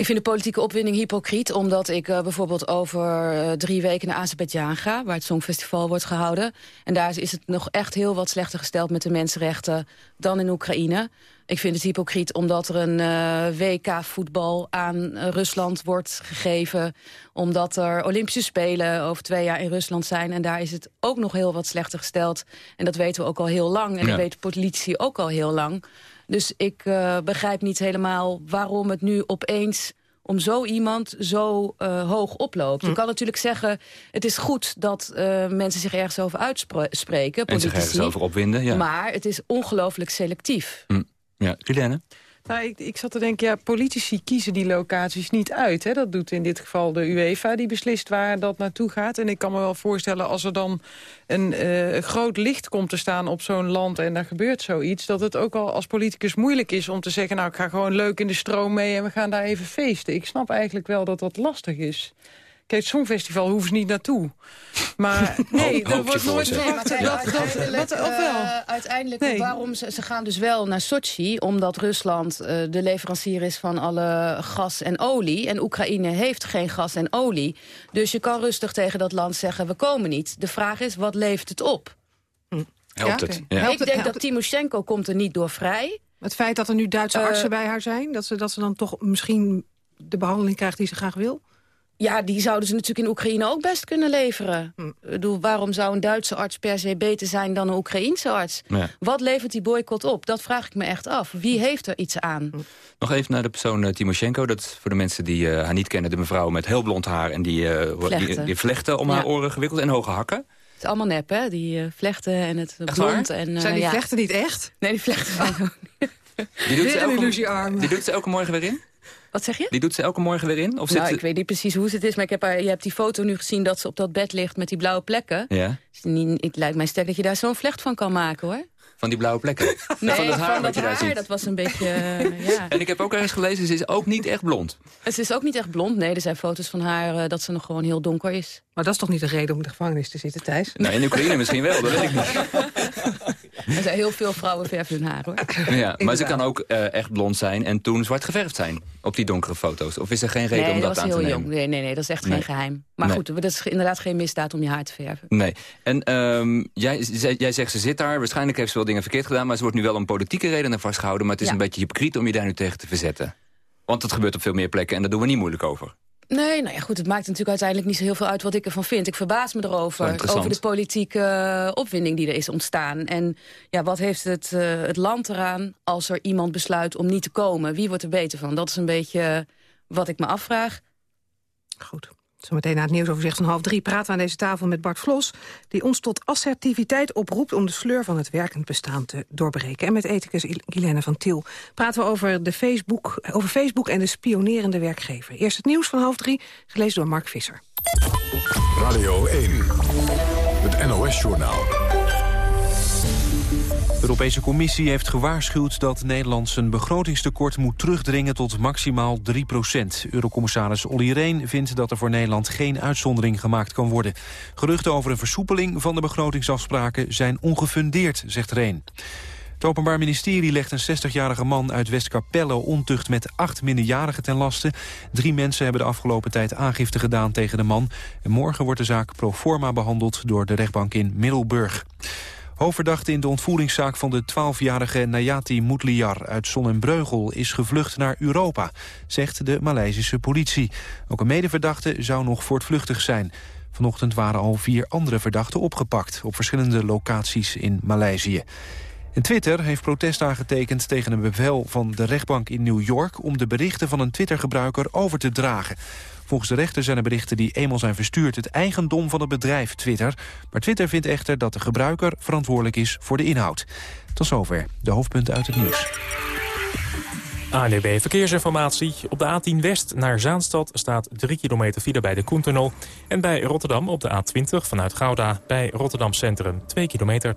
Speaker 19: Ik vind de politieke opwinding hypocriet... omdat ik uh, bijvoorbeeld over uh, drie weken naar Azerbeidzjan ga... waar het Songfestival wordt gehouden. En daar is het nog echt heel wat slechter gesteld met de mensenrechten... dan in Oekraïne. Ik vind het hypocriet omdat er een uh, WK-voetbal aan Rusland wordt gegeven... omdat er Olympische Spelen over twee jaar in Rusland zijn... en daar is het ook nog heel wat slechter gesteld. En dat weten we ook al heel lang. En
Speaker 15: Ja.
Speaker 19: dat weten politici ook al heel lang... Dus ik uh, begrijp niet helemaal waarom het nu opeens om zo iemand zo uh, hoog oploopt.
Speaker 15: Hm.
Speaker 19: Je kan natuurlijk zeggen, het is goed dat uh, mensen zich ergens over uitspreken.
Speaker 15: En zich ergens over opwinden, ja.
Speaker 19: Maar het is ongelooflijk selectief.
Speaker 15: Hm. Ja?
Speaker 20: Nou, ik, zat te denken, ja, politici kiezen die locaties niet uit. Hè? Dat doet in dit geval de UEFA, die beslist waar dat naartoe gaat. En ik kan me wel voorstellen, als er dan een uh, groot licht komt te staan op zo'n land... en daar gebeurt zoiets, dat het ook al als politicus moeilijk is om te zeggen... nou, ik ga gewoon leuk in de stroom mee en we gaan daar even feesten. Ik snap eigenlijk wel dat dat lastig is. Kijk, het Songfestival hoeven ze niet naartoe. Maar nee,
Speaker 15: Hoop-
Speaker 20: er wordt nooit verwacht
Speaker 19: Nee, maar
Speaker 20: dat, dat,
Speaker 19: uiteindelijk,
Speaker 20: wat, of wel?
Speaker 19: eh, uiteindelijk
Speaker 20: Nee.
Speaker 19: waarom ze, ze gaan dus wel naar Sochi... omdat Rusland eh, de leverancier is van alle gas en olie... en Oekraïne heeft geen gas en olie. Dus je kan rustig tegen dat land zeggen, we komen niet. De vraag is, wat levert het op?
Speaker 15: Helpt
Speaker 13: Ja,
Speaker 15: het? Ja.
Speaker 13: Helpt
Speaker 19: Ik denk
Speaker 13: helpt
Speaker 19: dat Timoshenko komt er niet door vrij.
Speaker 13: Het feit dat er nu Duitse
Speaker 19: Eh,
Speaker 13: artsen bij haar zijn... Dat ze, dat ze dan toch misschien de behandeling krijgt die ze graag wil?
Speaker 19: Ja, die zouden ze natuurlijk in Oekraïne ook best kunnen leveren.
Speaker 13: Hm.
Speaker 19: Ik bedoel, waarom zou een Duitse arts per se beter zijn dan een Oekraïense arts?
Speaker 15: Ja.
Speaker 19: Wat levert die boycott op? Dat vraag ik me echt af. Wie heeft er iets aan?
Speaker 15: Nog even naar de persoon eh, Timoshenko. Dat is voor de mensen die eh, haar niet kennen. De mevrouw met heel blond haar en die, eh, die,
Speaker 19: Vlechten.
Speaker 15: die vlechten om
Speaker 19: Ja.
Speaker 15: haar oren gewikkeld en hoge hakken.
Speaker 19: is allemaal nep, hè? Die uh, vlechten en het
Speaker 15: Echt
Speaker 19: blond.
Speaker 15: waar?
Speaker 19: En, uh,
Speaker 13: Zijn die
Speaker 19: ja.
Speaker 13: vlechten niet echt?
Speaker 19: Nee, die vlechten zijn ook niet.
Speaker 15: Die doet, ze elke, die doet ze elke morgen weer in?
Speaker 19: Wat zeg je?
Speaker 15: Die doet ze elke morgen weer in? Of zit
Speaker 19: Nou,
Speaker 15: ze-
Speaker 19: ik weet niet precies hoe het is, maar ik heb haar, je hebt die foto nu gezien dat ze op dat bed ligt met die blauwe plekken.
Speaker 15: Ja,
Speaker 19: Dus niet, het lijkt mij sterk dat je daar zo'n vlecht van kan maken, hoor.
Speaker 15: van die blauwe plekken.
Speaker 19: Nee,
Speaker 15: van dat haar je daar
Speaker 19: haar,
Speaker 15: ziet.
Speaker 19: dat was een beetje, eh, ja.
Speaker 15: En ik heb ook ergens gelezen, ze is ook niet echt blond.
Speaker 19: Ze is ook niet echt blond. Nee, er zijn foto's van haar eh, dat ze nog gewoon heel donker is.
Speaker 13: Maar dat is toch niet de reden om in de gevangenis te zitten, Thijs?
Speaker 15: Nou, in Oekraïne misschien wel, dat weet ik niet.
Speaker 19: Er zijn heel veel vrouwen verven hun haar, hoor.
Speaker 15: Ja, maar ze kan ook eh, echt blond zijn en toen zwart geverfd zijn op die donkere foto's. Of is er geen reden
Speaker 19: nee,
Speaker 15: om dat, aan te
Speaker 19: heel
Speaker 15: nemen?
Speaker 19: jong. Nee, nee, nee, dat is echt
Speaker 15: Nee.
Speaker 19: geen geheim. Maar
Speaker 15: Nee.
Speaker 19: goed, dat is inderdaad geen misdaad om je haar te verven.
Speaker 15: Nee. En ehm, jij, jij zegt ze zit daar. Waarschijnlijk heeft ze wel dingen verkeerd gedaan. Maar ze wordt nu wel om politieke redenen vastgehouden. Maar het is
Speaker 19: Ja.
Speaker 15: een beetje hypocriet om je daar nu tegen te verzetten. Want dat gebeurt op veel meer plekken en daar doen we niet moeilijk over.
Speaker 19: Nee, nou ja, goed, het maakt natuurlijk uiteindelijk niet zo heel veel uit wat ik ervan vind. Ik verbaas me erover, over de politieke eh, opwinding die er is ontstaan. En ja, wat heeft het, eh, het land eraan als er iemand besluit om niet te komen? Wie wordt er beter van? Dat is een beetje wat ik me afvraag.
Speaker 13: Goed. Zometeen na het nieuwsoverzicht van half drie praten we aan deze tafel met Bart Vlos... die ons tot assertiviteit oproept om de sleur van het werkend bestaan te doorbreken. En met ethicus Il- Guilaine van Til praten we over, de Facebook, over Facebook en de spionerende werkgever. Eerst het nieuws van half drie, gelezen door Mark Visser.
Speaker 1: Radio 1, het NOS-journaal.
Speaker 2: Europese Commissie heeft gewaarschuwd dat Nederland zijn begrotingstekort moet terugdringen tot maximaal 3% Eurocommissaris Olly Rehn vindt dat er voor Nederland geen uitzondering gemaakt kan worden. Geruchten over een versoepeling van de begrotingsafspraken zijn ongefundeerd, zegt Rehn. Het Openbaar Ministerie legt een 60-jarige man uit Westkapelle ontucht met acht minderjarigen ten laste. Drie mensen hebben de afgelopen tijd aangifte gedaan tegen de man. En morgen wordt de zaak pro forma behandeld door de rechtbank in Middelburg. Hoofdverdachte in de ontvoeringszaak van de 12-jarige Nayati Moutliar uit Zonnebreugel is gevlucht naar Europa, zegt de Maleisische politie. Ook een medeverdachte zou nog voortvluchtig zijn. Vanochtend waren al vier andere verdachten opgepakt op verschillende locaties in Maleisië. En Twitter heeft protest aangetekend tegen een bevel van de rechtbank in New York... om de berichten van een Twitter-gebruiker over te dragen. Volgens de rechter zijn de berichten die eenmaal zijn verstuurd... het eigendom van het bedrijf Twitter. Maar Twitter vindt echter dat de gebruiker verantwoordelijk is voor de inhoud. Tot zover de hoofdpunten uit het nieuws.
Speaker 29: ANDB E Verkeersinformatie. Op de A10 West naar Zaanstad staat 3 kilometer file bij de Koentunnel. En bij Rotterdam op de A20 vanuit Gouda bij Rotterdam Centrum 2 kilometer.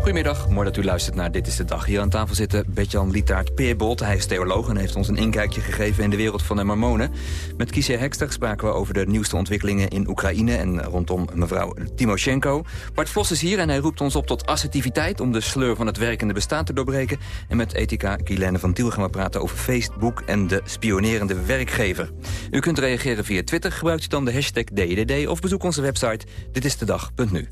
Speaker 15: Goedemiddag, mooi dat u luistert naar Dit is de Dag. Hier aan tafel zitten Betjan Lietaert Peerbolt. Hij is theoloog en heeft ons een inkijkje gegeven in de wereld van de mormonen. Met Kiesje Hekster spraken we over de nieuwste ontwikkelingen in Oekraïne... en rondom mevrouw Timoshenko. Bart Vos is hier en hij roept ons op tot assertiviteit... om de sleur van het werkende bestaan te doorbreken. En met ethica Guilaine van Tiel gaan we praten over Facebook... en de spionerende werkgever. U kunt reageren via Twitter, gebruikt dan de hashtag DDD... of bezoek onze website ditistedag.nu.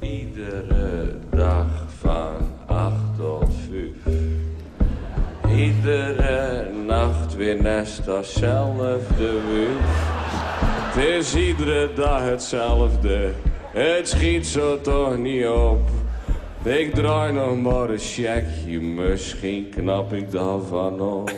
Speaker 30: Iedere dag van 8 tot 5. Iedere nacht weer nest als zelfde wuf. Het is iedere dag hetzelfde. Het schiet zo toch niet op. Ik draai nog maar een checkje, misschien knap ik daarvan op.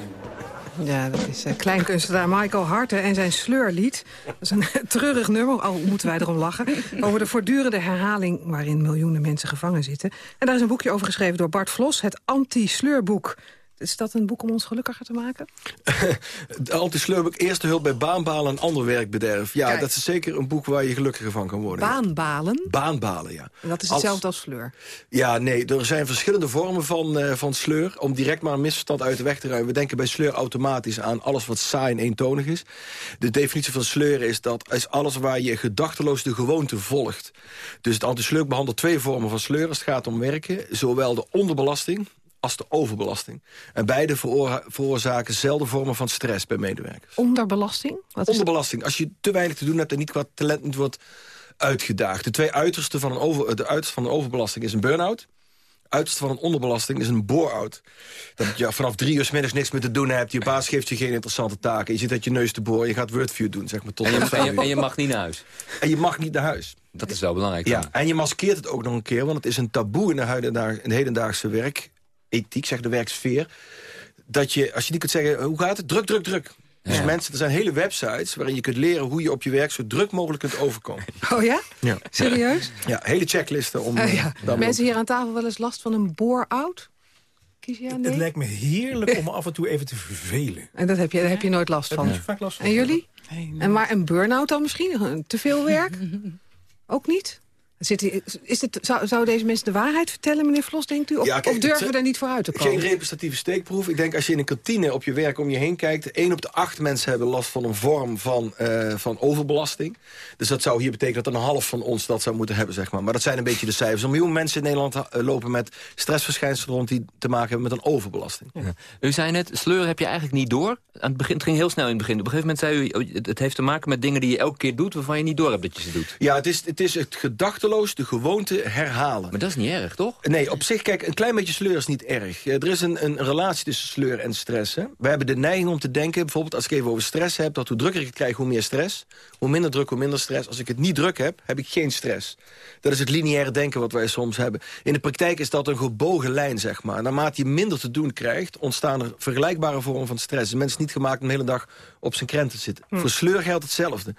Speaker 13: Ja, dat is uh, kleinkunstenaar Michael Harte en zijn sleurlied. Dat is een treurig nummer, al moeten wij erom lachen. Over de voortdurende herhaling waarin miljoenen mensen gevangen zitten. En daar is een boekje over geschreven door Bart Vlos, het anti-sleurboek. Is dat een boek om ons gelukkiger te maken?
Speaker 18: Anti-sleurboek, eerste hulp bij baanbalen en ander werkbederf. Ja,
Speaker 13: Kijk.
Speaker 18: dat is zeker een boek waar je gelukkiger van kan worden.
Speaker 13: Baanbalen?
Speaker 18: Baanbalen, ja.
Speaker 13: En dat is hetzelfde als sleur.
Speaker 18: Ja, nee, er zijn verschillende vormen van, eh, van sleur. Om direct maar een misverstand uit de weg te ruimen. We denken bij sleur automatisch aan alles wat saai en eentonig is. De definitie van sleur is dat is alles waar je gedachteloos de gewoonte volgt. Dus het anti-sleur behandelt twee vormen van sleur als het gaat om werken. Zowel de onderbelasting als de overbelasting. En beide veroor- veroorzaken zelden vormen van stress bij medewerkers.
Speaker 13: Onderbelasting? Wat is
Speaker 18: Onderbelasting. Als je te weinig te doen hebt en niet qua talent niet wordt uitgedaagd. De twee uitersten van een, over, de uiterste van een overbelasting is een burn-out. Uiterste van een onderbelasting is een bore-out. Dat je vanaf drie uur 's middags niks meer te doen hebt. Je baas geeft je geen interessante taken. Je zit uit je neus te boren. Je gaat wordview doen, zeg maar. Tot
Speaker 15: En je, en, je,
Speaker 18: uur.
Speaker 15: en je mag niet naar huis.
Speaker 18: En je mag niet naar huis.
Speaker 15: Dat is wel belangrijk.
Speaker 18: Ja, en je maskeert het ook nog een keer, want het is een taboe in de, huidendaag, in de hedendaagse werkethiek, zeg de werksfeer. dat je, als je niet kunt zeggen, hoe gaat het? Druk, druk, druk. Dus mensen, er zijn hele websites waarin je kunt leren hoe je op je werk zo druk mogelijk kunt overkomen.
Speaker 13: Oh ja?
Speaker 18: Ja.
Speaker 13: Serieus?
Speaker 18: Ja, hele checklisten om...
Speaker 13: Uh, ja.
Speaker 18: daarmee
Speaker 13: Mensen hier aan tafel wel eens last van een bore-out? Kies je aan
Speaker 17: Het lijkt me heerlijk om me af en toe even te vervelen.
Speaker 13: En dat heb je, daar heb je nooit last
Speaker 17: Daar
Speaker 13: van?
Speaker 17: heb je vaak last van.
Speaker 13: En jullie?
Speaker 17: Nee,
Speaker 13: En maar een burn-out dan misschien? Te veel werk? Ook niet? Zit, is het, zou, zou deze mensen de waarheid vertellen, meneer Vlos, denkt u? Of,
Speaker 18: Ja, kijk,
Speaker 13: of durven we er niet voor uit te komen?
Speaker 18: Geen representatieve steekproef. Ik denk als je in een kantine op je werk om je heen kijkt... één op de acht mensen hebben last van een vorm van, eh, van overbelasting. Dus dat zou hier betekenen dat een half van ons dat zou moeten hebben, zeg maar. Maar dat zijn een beetje de cijfers. Een miljoen mensen in Nederland eh, lopen met stressverschijnselen rond... die te maken hebben met een overbelasting.
Speaker 15: U zei net, sleuren heb je eigenlijk niet door. Aan het, begin, het ging heel snel in het begin. Op een gegeven moment zei u, oh, het- heeft te maken met dingen die je elke keer doet... waarvan je niet door hebt dat je ze doet.
Speaker 18: Ja, het is, het is het de gewoonte herhalen.
Speaker 15: Maar dat is niet erg, toch?
Speaker 18: Nee, op zich, kijk, een klein beetje sleur is niet erg. Eh, Er is een, een relatie tussen sleur en stress. Hè? We hebben de neiging om te denken, bijvoorbeeld als ik even over stress heb... dat hoe drukker ik het krijg, hoe meer stress. Hoe minder druk, hoe minder stress. Als ik het niet druk heb, heb ik geen stress. Dat is het lineaire denken wat wij soms hebben. In de praktijk is dat een gebogen lijn, zeg maar. Naarmate je minder te doen krijgt, ontstaan er vergelijkbare vormen van stress. De mens is niet gemaakt om de hele dag op zijn krenten te zitten.
Speaker 13: Hm.
Speaker 18: Voor sleur geldt hetzelfde.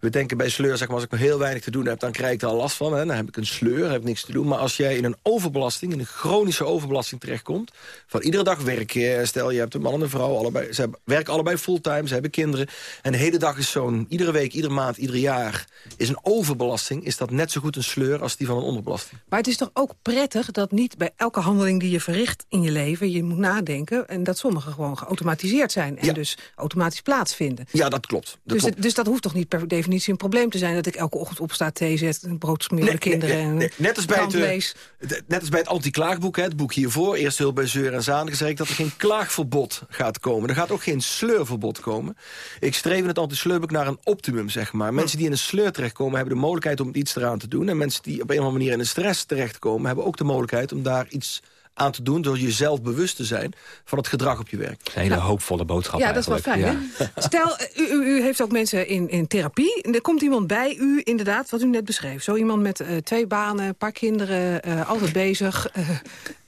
Speaker 18: We denken bij sleur, zeg maar, als ik nog heel weinig te doen heb... dan krijg ik er al last van. Hè? Dan heb ik een sleur, heb ik niks te doen. Maar als jij in een overbelasting, in een chronische overbelasting terechtkomt... van iedere dag werken, stel je hebt een man en een vrouw... Allebei, ze hebben, werken allebei fulltime, ze hebben kinderen... en de hele dag is zo'n, iedere week, iedere maand, ieder jaar... is een overbelasting, is dat net zo goed een sleur als die van een onderbelasting.
Speaker 13: Maar het is toch ook prettig dat niet bij elke handeling die je verricht in je leven... je moet nadenken en dat sommige gewoon geautomatiseerd zijn... en dus automatisch plaatsvinden.
Speaker 18: Ja, dat klopt. Dat
Speaker 13: dus,
Speaker 18: klopt.
Speaker 13: het- dus dat hoeft toch niet per definitie een probleem te zijn... dat ik elke ochtend opsta, thee zet, een brood smeer de kinderen...
Speaker 18: Net als bij het, eh, net als bij het anti-klaagboek, het boek hiervoor... eerst hulp bij zeur en zaken, zeg ik dat er geen klaagverbod gaat komen. Er gaat ook geen sleurverbod komen. Ik streef in het anti-sleurboek naar een optimum, zeg maar. Mensen die in een sleur terechtkomen hebben de mogelijkheid om iets eraan te doen. En mensen die op een of andere manier in een stress terechtkomen... hebben ook de mogelijkheid om daar iets aan te doen... door jezelf bewust te zijn van het gedrag op je werk.
Speaker 15: Een hele hoopvolle boodschap
Speaker 13: Ja, dat is wel fijn, hè? Stel, eh, u, u, u heeft ook mensen in, in therapie. En er komt iemand bij u, inderdaad, wat u net beschreef. Zo iemand met eh, twee banen, een paar kinderen, eh, altijd bezig.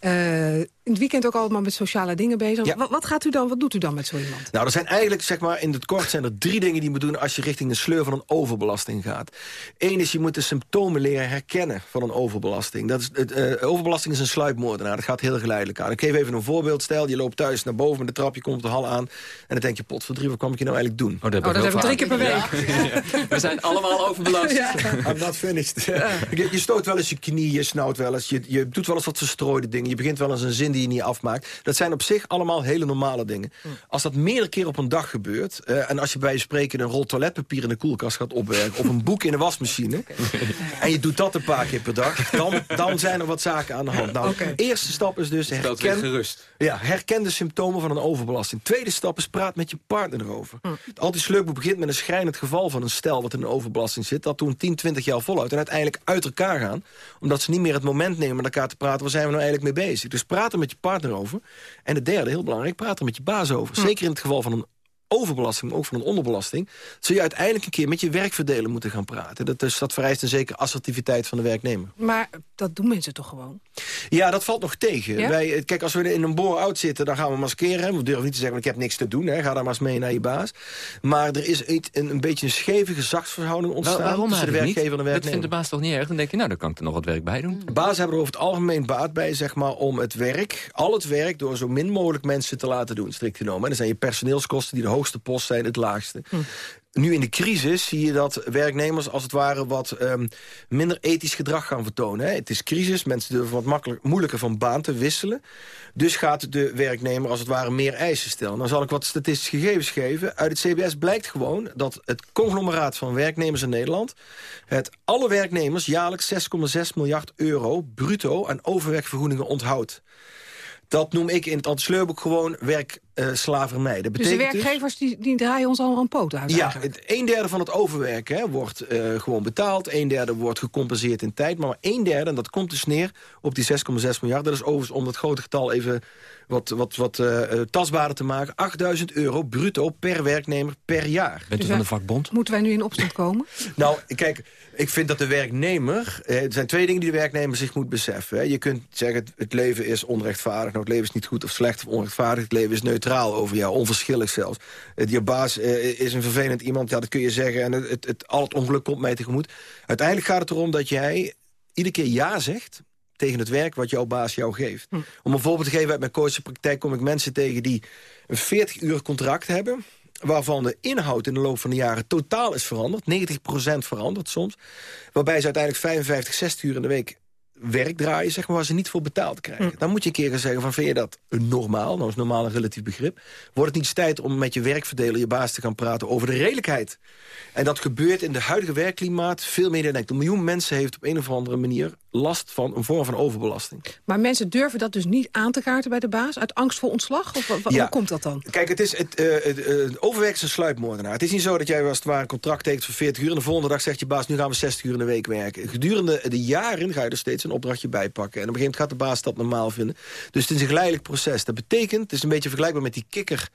Speaker 13: Eh, in het weekend ook allemaal met sociale dingen bezig.
Speaker 18: Ja.
Speaker 13: Wat, wat gaat u dan, wat doet u dan met zo iemand?
Speaker 18: Nou, er zijn eigenlijk, zeg maar, in het kort zijn er drie dingen die je moet doen... als je richting een sleur van een overbelasting gaat. Eén is, je moet de symptomen leren herkennen van een overbelasting. Dat is, het, eh, overbelasting is een sluipmoordenaar. Dat gaat heel geleidelijk aan. Ik geef even een voorbeeld. Stel, je loopt thuis naar boven met de trap, je komt op de hal aan... en dan denk je, potverdrie, wat kwam ik hier nou eigenlijk doen?
Speaker 15: Oh, dat
Speaker 13: Oh, dat hebben we drie keer per week.
Speaker 15: We zijn allemaal overbelast.
Speaker 18: I'm not finished. je, je stoot wel eens je knie, je snauwt wel eens... Je, je doet wel eens wat verstrooide dingen. Je begint wel eens een zin die je niet afmaakt. Dat zijn op zich allemaal hele normale dingen. Als dat meerdere keer op een dag gebeurt... eh, en als je bij je spreken een rol toiletpapier in de koelkast gaat opwerken... of een boek in de wasmachine... en je doet dat een paar keer per dag... dan, dan zijn er wat zaken aan de hand. Nou, de eerste stap is dus... Herken,
Speaker 15: gerust.
Speaker 18: ja, herken de symptomen van een overbelasting. Tweede stap is praat met je partner erover. Het anti-sleurboek begint met een schrijnend geval van een stel... wat in een overbelasting zit, dat toen 10, 20 jaar volhoudt... en uiteindelijk uit elkaar gaan, omdat ze niet meer het moment nemen... met elkaar te praten, waar zijn we nou eigenlijk mee bezig? Dus praat er met je partner over. En de derde, heel belangrijk, praat er met je baas over. Zeker in het geval van een overbelasting, maar ook van een onderbelasting... zul je uiteindelijk een keer met je werkverdeler moeten gaan praten. Dat, dus dat vereist een zekere assertiviteit van de werknemer.
Speaker 13: Maar dat doen mensen toch gewoon?
Speaker 18: Ja, dat valt nog tegen.
Speaker 13: Ja?
Speaker 18: Wij, kijk, als we in een bore-out zitten, dan gaan we maskeren. We durven niet te zeggen, ik heb niks te doen. Hè. Ga daar maar eens mee naar je baas. Maar er is iets- een, een beetje een scheve gezagsverhouding ontstaan...
Speaker 15: Waar- waarom
Speaker 18: tussen de werkgever
Speaker 15: niet?
Speaker 18: en de
Speaker 15: Dat vindt de
Speaker 18: werknemer.
Speaker 15: baas toch niet erg? Dan denk je, nou, dan kan ik er nog wat werk bij doen.
Speaker 18: Baas hebben er over het algemeen baat bij, zeg maar, om het werk, al het werk, door zo min mogelijk mensen te laten doen, strikt genomen. En dan zijn je personeelskosten die de hoogste post zijn, het laagste. Nu in de crisis zie je dat werknemers als het ware wat ehm, minder ethisch gedrag gaan vertonen. Hè. Het is crisis, mensen durven wat makkelijk, moeilijker van baan te wisselen. Dus gaat de werknemer als het ware meer eisen stellen. Dan zal ik wat statistische gegevens geven. Uit het CBS blijkt gewoon dat het conglomeraat van werknemers in Nederland... het alle werknemers jaarlijks 6,6 miljard euro bruto aan overwerkvergoedingen onthoudt. Dat noem ik in het antisleurboek gewoon werkslavernij. dat
Speaker 13: Dus de
Speaker 18: betekent
Speaker 13: werkgevers die, die draaien ons allemaal een poot uit
Speaker 18: ja, het, een derde van het overwerken hè, wordt eh, gewoon betaald. Een derde wordt gecompenseerd in tijd. Maar een derde, en dat komt dus neer op die 6,6 miljard. Dat is overigens om dat grote getal even wat, wat, wat eh, eh, tastbaarder te maken. 8000 euro bruto per werknemer per jaar.
Speaker 15: Bent u van de vakbond?
Speaker 13: Moeten wij nu in opstand komen?
Speaker 18: Nou, kijk, ik vind dat de werknemer... Eh, er zijn twee dingen die de werknemer zich moet beseffen. Hè. Je kunt zeggen, het, het leven is onrechtvaardig. Nou, het leven is niet goed of slecht of onrechtvaardig. Het leven is neutraal neutraal over jou, onverschillig zelfs. Uh, die baas uh, is een vervelend iemand, ja, dat kun je zeggen... en het, het, al het ongeluk komt mij tegemoet. Uiteindelijk gaat het erom dat jij iedere keer ja zegt tegen het werk wat jouw baas jou geeft. Hm. Om een voorbeeld te geven uit mijn coachingpraktijk... kom ik mensen tegen die een 40-uur contract hebben waarvan de inhoud in de loop van de jaren totaal is veranderd. 90% veranderd soms. Waarbij ze uiteindelijk 55, 60 uur in de week werk draaien, zeg maar, waar ze niet voor betaald krijgen. Hm. Dan moet je een keer gaan zeggen van, vind je dat normaal? Nou is normaal een relatief begrip. Wordt het niet tijd om met je werkverdeler, je baas te gaan praten over de redelijkheid? En dat gebeurt in de huidige werkklimaat veel meer dan denkt. Een miljoen mensen heeft op een of andere manier last van een vorm van overbelasting.
Speaker 13: Maar mensen durven dat dus niet aan te kaarten bij de baas? Uit angst voor ontslag? Of ja. hoe komt dat dan?
Speaker 18: Kijk, het is het, uh, het, uh, overwerk is een sluipmoordenaar. Het is niet zo dat jij als het ware een contract tekent voor 40 uur... en de volgende dag zegt je baas, nu gaan we 60 uur in de week werken. Gedurende de jaren ga je er steeds een opdrachtje bij pakken. En op een gegeven moment gaat de baas dat normaal vinden. Dus het is een geleidelijk proces. Dat betekent, het is een beetje vergelijkbaar met die kikker...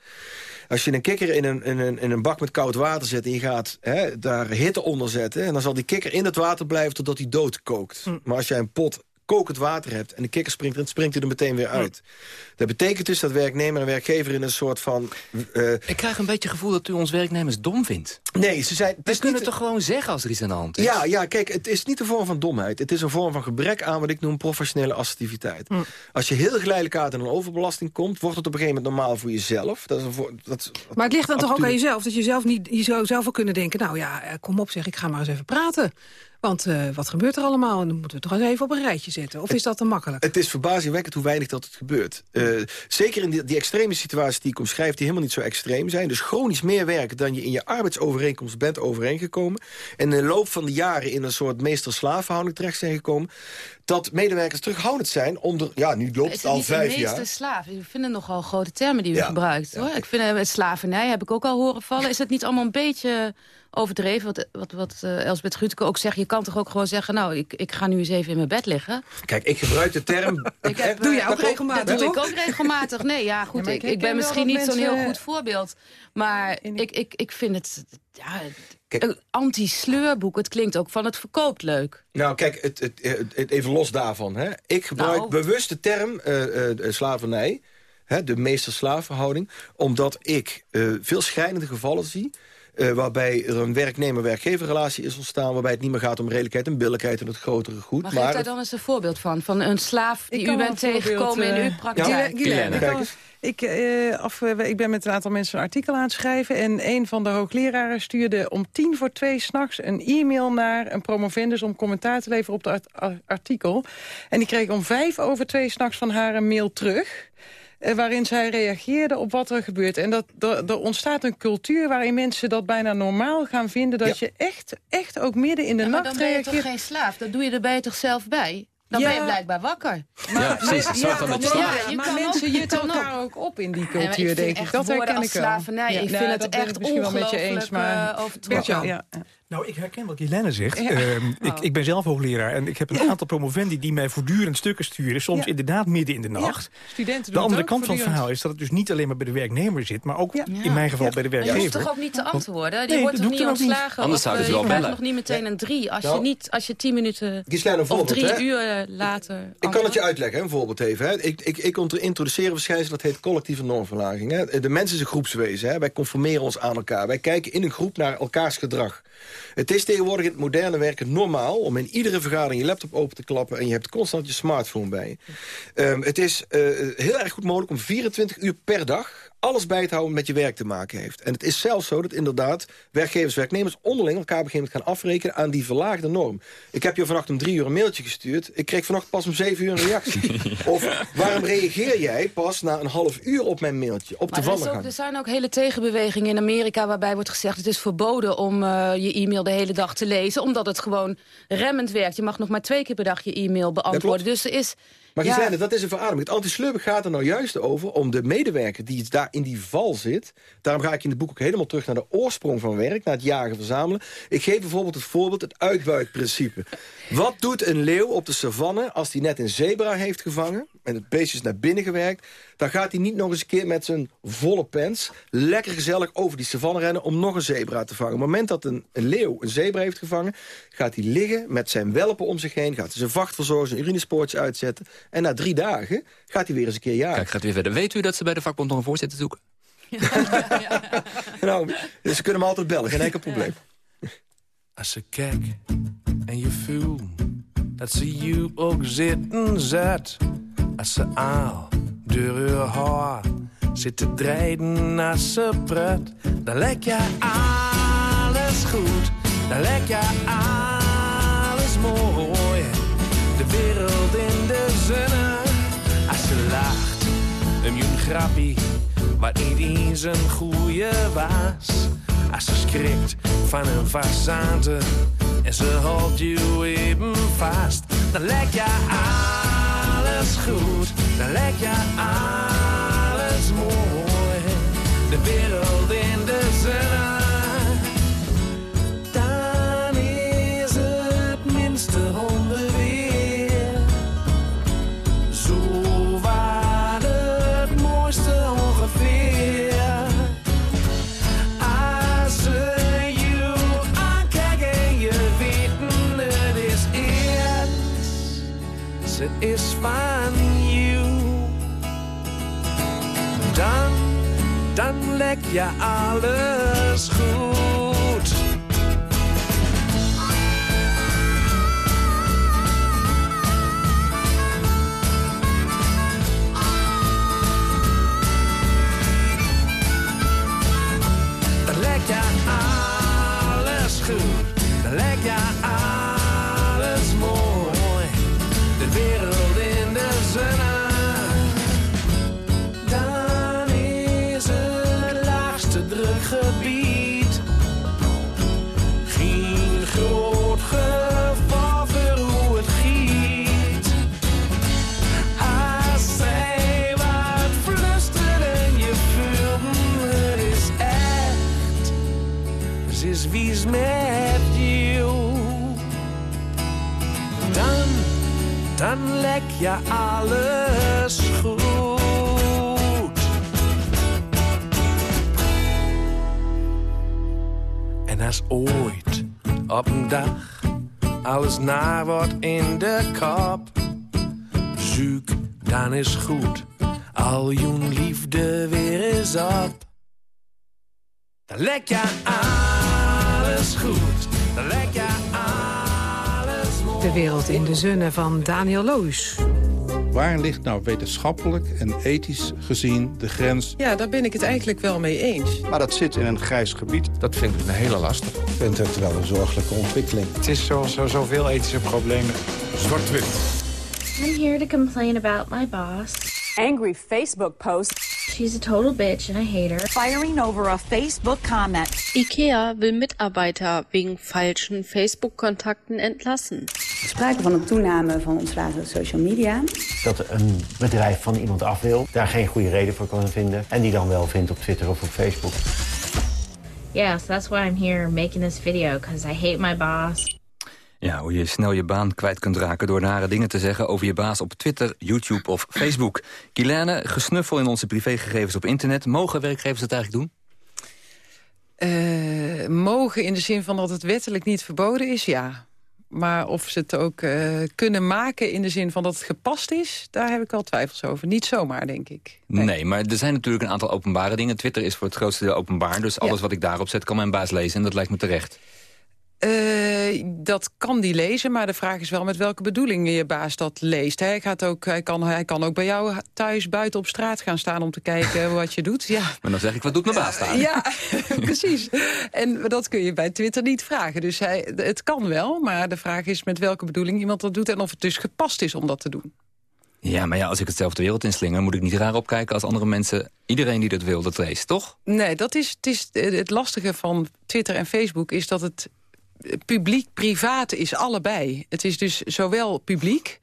Speaker 18: Als je een kikker in een, in een, in een bak met koud water zet... en je gaat hè, daar hitte onder zetten... en dan zal die kikker in het water blijven totdat hij doodkookt. Hm. Maar als jij een pot kokend water hebt en de kikker springt erin, springt hij er meteen weer uit. Dat betekent dus dat werknemer en werkgever in een soort van...
Speaker 31: Uh, ik krijg een beetje het gevoel dat u ons werknemers dom vindt.
Speaker 18: Nee, ze zijn...
Speaker 31: We kunnen niet... toch gewoon zeggen als er iets aan de hand is?
Speaker 18: Ja, ja, kijk, het is niet een vorm van domheid. Het is een vorm van gebrek aan wat ik noem professionele assertiviteit. Hm. Als je heel geleidelijk uit in een overbelasting komt... wordt het op een gegeven moment normaal voor jezelf. Dat is een dat
Speaker 13: maar het ligt dan toch ook aan jezelf? Dat je zelf niet, je zou zelf wel kunnen denken... nou ja, eh, kom op zeg, ik ga maar eens even praten. Want uh, wat gebeurt er allemaal? En dan moeten we toch eens even op een rijtje zetten. Of is dat te makkelijk?
Speaker 18: Het is verbazingwekkend hoe weinig dat het gebeurt. Uh, zeker in die, die, extreme situaties die ik omschrijf... die helemaal niet zo extreem zijn. Dus chronisch meer werken dan je in je arbeidsovereenkomst bent overeengekomen. En in de loop van de jaren in een soort meester-slaafverhouding terecht zijn gekomen dat medewerkers terughoudend zijn om de, ja, nu loopt het al vijf jaar.
Speaker 19: meester slaaf? Ik vind het nogal grote termen die u gebruikt. Hoor. Ik vind het slavernij, heb ik ook al horen vallen. Is het niet allemaal een beetje overdreven? Wat, wat, wat uh, Elsbeth Grutke ook zegt. Je kan toch ook gewoon zeggen, nou, ik, ik ga nu eens even in mijn bed liggen.
Speaker 18: Kijk, ik gebruik de term...
Speaker 13: ik heb, doe je ook regelmatig,
Speaker 19: Dat doe ik ook regelmatig. Nee, ja, goed. ik, ik, ben misschien niet zo'n heel goed voorbeeld. Maar ik, ik, ik vind het... Ja, een anti-sleurboek, het klinkt ook van het verkoopt leuk.
Speaker 18: Nou, kijk, het, het, even los daarvan. Hè. Ik gebruik nou. bewust de term uh, uh, slavernij, hè, de meester-slaafverhouding... omdat ik uh, veel schrijnende gevallen zie... Uh, waarbij er een werknemer-werkgeverrelatie is ontstaan... waarbij het niet meer gaat om redelijkheid en billijkheid en het grotere goed.
Speaker 19: Maar, maar geef daar dan eens een voorbeeld van? Van een slaaf die u bent tegengekomen in uw praktijk?
Speaker 20: Ja, Kijk eens. Ik, uh, af, uh, ik ben met een aantal mensen een artikel aan het schrijven... en een van de hoogleraren stuurde om tien voor twee s'nachts... een e-mail naar een promovendus om commentaar te leveren op het artikel. En die kreeg om vijf over twee s'nachts van haar een mail terug... Uh, waarin zij reageerde op wat er gebeurt. En dat, er ontstaat een cultuur waarin mensen dat bijna normaal gaan vinden... dat je echt, echt ook midden in de nacht reageert.
Speaker 19: dan ben je toch geen slaaf? Dat doe je er toch zelf bij? Dan ja. ben je blijkbaar wakker.
Speaker 31: Maar, ja, precies. Ja, ja,
Speaker 20: ja, maar mensen jutten elkaar ook op in die cultuur, ik denk ik. Dat herken ik wel.
Speaker 19: slavernij, ik vind het echt ongelooflijk
Speaker 20: uh,
Speaker 19: overtrokken.
Speaker 17: Ja. Nou, ik herken wat Jelenne zegt. Ja. Uh, ik, ik, ben zelf hoogleraar en ik heb een aantal promovendi... die mij voortdurend stukken sturen, soms inderdaad midden in de nacht.
Speaker 20: Studenten
Speaker 17: de andere kant van het verhaal is dat het dus niet alleen maar bij de werknemer zit... maar ook in mijn geval bij de werkgever.
Speaker 19: Je hoeft toch ook niet te antwoorden? Die wordt toch niet ontslagen?
Speaker 31: Anders zouden ze wel bellen.
Speaker 19: nog niet meteen een drie. Als je nou. niet, als je tien minuten of drie uur later...
Speaker 18: Ik kan het je uitleggen, een voorbeeld even. Hè. Ik, ik, ik introduceer een verschijnsel dat heet collectieve normverlaging. Hè. De mens is een groepswezen. Hè. Wij conformeren ons aan elkaar. Wij kijken in een groep naar elkaars gedrag. Het is tegenwoordig in het moderne werken normaal... om in iedere vergadering je laptop open te klappen... en je hebt constant je smartphone bij je. Um, het is uh, heel erg goed mogelijk om 24 uur per dag alles bij te houden met je werk te maken heeft. En het is zelfs zo dat inderdaad werkgevers, werknemers... onderling elkaar op een gegeven moment gaan afrekenen aan die verlaagde norm. Ik heb je vannacht om drie uur een mailtje gestuurd. Ik kreeg vannacht pas om zeven uur een reactie. Of waarom reageer jij pas na een half uur op mijn mailtje? Op
Speaker 19: maar er, ook, er zijn ook hele tegenbewegingen in Amerika... waarbij wordt gezegd het is verboden om uh, je e-mail de hele dag te lezen... omdat het gewoon remmend werkt. Je mag nog maar twee keer per dag je e-mail beantwoorden. Dus er is
Speaker 18: maar ja. Giselle, dat is een verademing. Het anti gaat er nou juist over om de medewerker die daar in die val zit. Daarom ga ik in het boek ook helemaal terug naar de oorsprong van werk, naar het jagen verzamelen. Ik geef bijvoorbeeld het voorbeeld, het uitbuitprincipe. Wat doet een leeuw op de savanne als hij net een zebra heeft gevangen... en het beestje is naar binnen gewerkt... dan gaat hij niet nog eens een keer met zijn volle pens... lekker gezellig over die savanne rennen om nog een zebra te vangen. Op het moment dat een, een leeuw een zebra heeft gevangen... gaat hij liggen met zijn welpen om zich heen... gaat hij zijn vacht verzorgen, zijn urinespoortje uitzetten... En na drie dagen gaat hij weer eens een keer jagen.
Speaker 15: Kijk, gaat weer verder. Weet u dat ze bij de vakbond nog een voorzitter zoeken?
Speaker 18: nou, dus ze kunnen hem altijd bellen, geen enkel probleem.
Speaker 32: Als ze kijk en je voelt dat ze je ook zitten zet. Als ze aal door haar haar zit te draaien als ze pret. Dan lijkt je alles goed, dan lijkt je alles mooi. De wereld in de zonne, als ze lacht, een grappie, wat niet eens een goeie was. Als ze schrikt van een façade en ze houdt je even vast, dan lijkt je alles goed, dan lijkt je alles mooi. De wereld in de zonne. Dan is het minste honderd weer. Zo waar het mooiste ongeveer. Als ze je aankijken en je weten het is eerst. Ze is lek je alles dan lek je alles goed. En als ooit op een dag alles naar wordt in de kop, zoek dan is goed. Al je liefde weer is op. Dan lek je alles goed. Dan lek je.
Speaker 13: De wereld in de zonne van Daniel Loos.
Speaker 33: Waar ligt nou wetenschappelijk en ethisch gezien de grens?
Speaker 20: Ja, daar ben ik het eigenlijk wel mee eens.
Speaker 33: Maar dat zit in een grijs gebied.
Speaker 32: Dat vind ik een hele lastig.
Speaker 33: Ik vind het wel een zorgelijke ontwikkeling.
Speaker 34: Het is zoals zo, zoveel ethische problemen.
Speaker 32: Zwart-wit.
Speaker 35: I'm here to complain about my boss.
Speaker 36: Angry Facebook post.
Speaker 35: She's a total bitch and I hate her.
Speaker 36: Firing over a Facebook comment.
Speaker 37: IKEA will Mitarbeiter wegen falschen Facebook-Kontakten entlassen.
Speaker 38: Sprake van een toename van ontslagen op social media.
Speaker 39: Dat een bedrijf van iemand af wil, daar geen goede reden voor kan vinden... en die dan wel vindt op Twitter of op Facebook.
Speaker 35: Yeah, so that's why I'm here making this video, because I hate my boss.
Speaker 15: Ja, hoe je snel je baan kwijt kunt raken door nare dingen te zeggen over je baas op Twitter, YouTube of Facebook. Kilane, gesnuffel in onze privégegevens op internet. Mogen werkgevers het eigenlijk doen?
Speaker 20: Eh, mogen in de zin van dat het wettelijk niet verboden is, ja. Maar of ze het ook eh, kunnen maken in de zin van dat het gepast is... daar heb ik al twijfels over. Niet zomaar, denk ik.
Speaker 15: Nee. maar er zijn natuurlijk een aantal openbare dingen. Twitter is voor het grootste deel openbaar. Dus alles wat ik daarop zet kan mijn baas lezen. En dat lijkt me terecht.
Speaker 20: Eh, dat kan die lezen, maar de vraag is wel met welke bedoeling je baas dat leest. Hij, gaat ook, hij, kan, hij kan ook bij jou thuis buiten op straat gaan staan om te kijken wat je doet. Ja.
Speaker 15: Maar dan zeg ik, wat doet mijn baas daar?
Speaker 20: Ja, precies. En dat kun je bij Twitter niet vragen. Dus hij, het kan wel, maar de vraag is met welke bedoeling iemand dat doet... en of het dus gepast is om dat te doen.
Speaker 15: Ja, maar ja, als ik het zelf de wereld inslinger... moet ik niet raar opkijken als andere mensen... iedereen die dat wil, dat leest, toch?
Speaker 20: Nee, dat is, het, is, het lastige van Twitter en Facebook is dat het publiek-privaat is allebei. Het is dus zowel publiek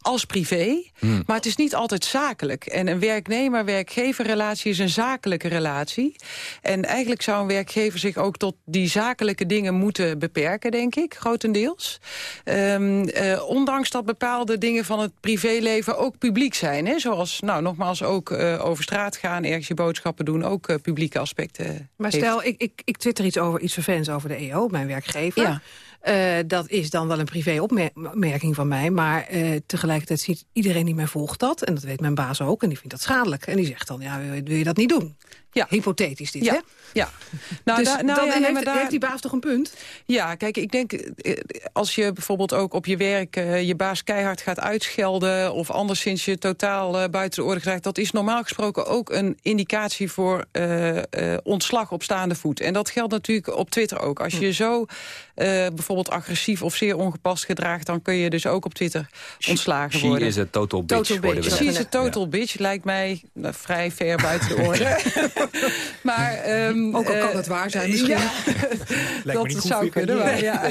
Speaker 20: als privé,
Speaker 15: Hmm.
Speaker 20: maar het is niet altijd zakelijk. En een werknemer-werkgever-relatie is een zakelijke relatie. En eigenlijk zou een werkgever zich ook tot die zakelijke dingen moeten beperken, denk ik, grotendeels. Ehm, eh, ondanks dat bepaalde dingen van het privéleven ook publiek zijn. Hè? Zoals, nou, nogmaals, ook eh, over straat gaan, ergens je boodschappen doen, ook eh, publieke aspecten.
Speaker 13: Maar
Speaker 20: heeft.
Speaker 13: stel, ik, ik, ik twitter iets over iets vervelends over de EO, mijn werkgever.
Speaker 20: Ja.
Speaker 13: Uh, dat is dan wel een privéopmerking van mij. Maar uh, tegelijkertijd ziet iedereen die mij volgt dat. En dat weet mijn baas ook. En die vindt dat schadelijk. En die zegt dan, ja, wil je dat niet doen? Ja. Hypothetisch dit,
Speaker 20: ja.
Speaker 13: hè?
Speaker 20: Ja.
Speaker 13: Nou, dus nou, ja, heeft, daar... heeft, die baas toch een punt?
Speaker 20: Ja, kijk, ik denk, eh, als je bijvoorbeeld ook op je werk... Uh, je baas keihard gaat uitschelden... of anderszins je totaal uh, buiten de orde krijgt... dat is normaal gesproken ook een indicatie voor ontslag op staande voet. En dat geldt natuurlijk op Twitter ook. Als je hm. zo bijvoorbeeld agressief of zeer ongepast gedraagt... dan kun je dus ook op Twitter ontslagen worden.
Speaker 15: She is a total bitch.
Speaker 20: Total bitch. She is a total bitch, lijkt mij vrij ver buiten de orde. maar, um,
Speaker 13: Ook al kan het waar zijn misschien. Ja,
Speaker 20: dat zou kunnen. Maar, ja.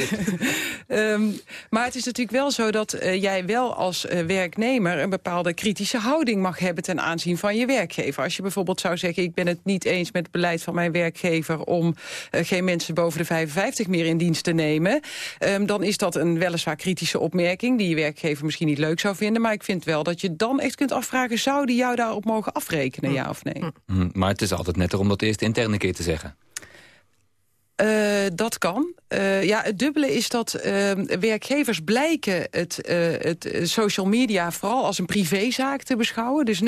Speaker 20: um, maar het is natuurlijk wel zo dat uh, jij wel als uh, werknemer... een bepaalde kritische houding mag hebben ten aanzien van je werkgever. Als je bijvoorbeeld zou zeggen... ik ben het niet eens met het beleid van mijn werkgever... om uh, geen mensen boven de 55 meer in dienst te nemen... Um, dan is dat een weliswaar kritische opmerking... die je werkgever misschien niet leuk zou vinden. Maar ik vind wel dat je dan echt kunt afvragen... zou die jou daarop mogen afrekenen, ja of nee?
Speaker 15: Mm, maar het is altijd netter om dat eerst intern een keer te zeggen.
Speaker 20: Uh, dat kan. Uh, ja, het dubbele is dat uh, werkgevers blijken het, het social media vooral als een privézaak te beschouwen. Dus 90%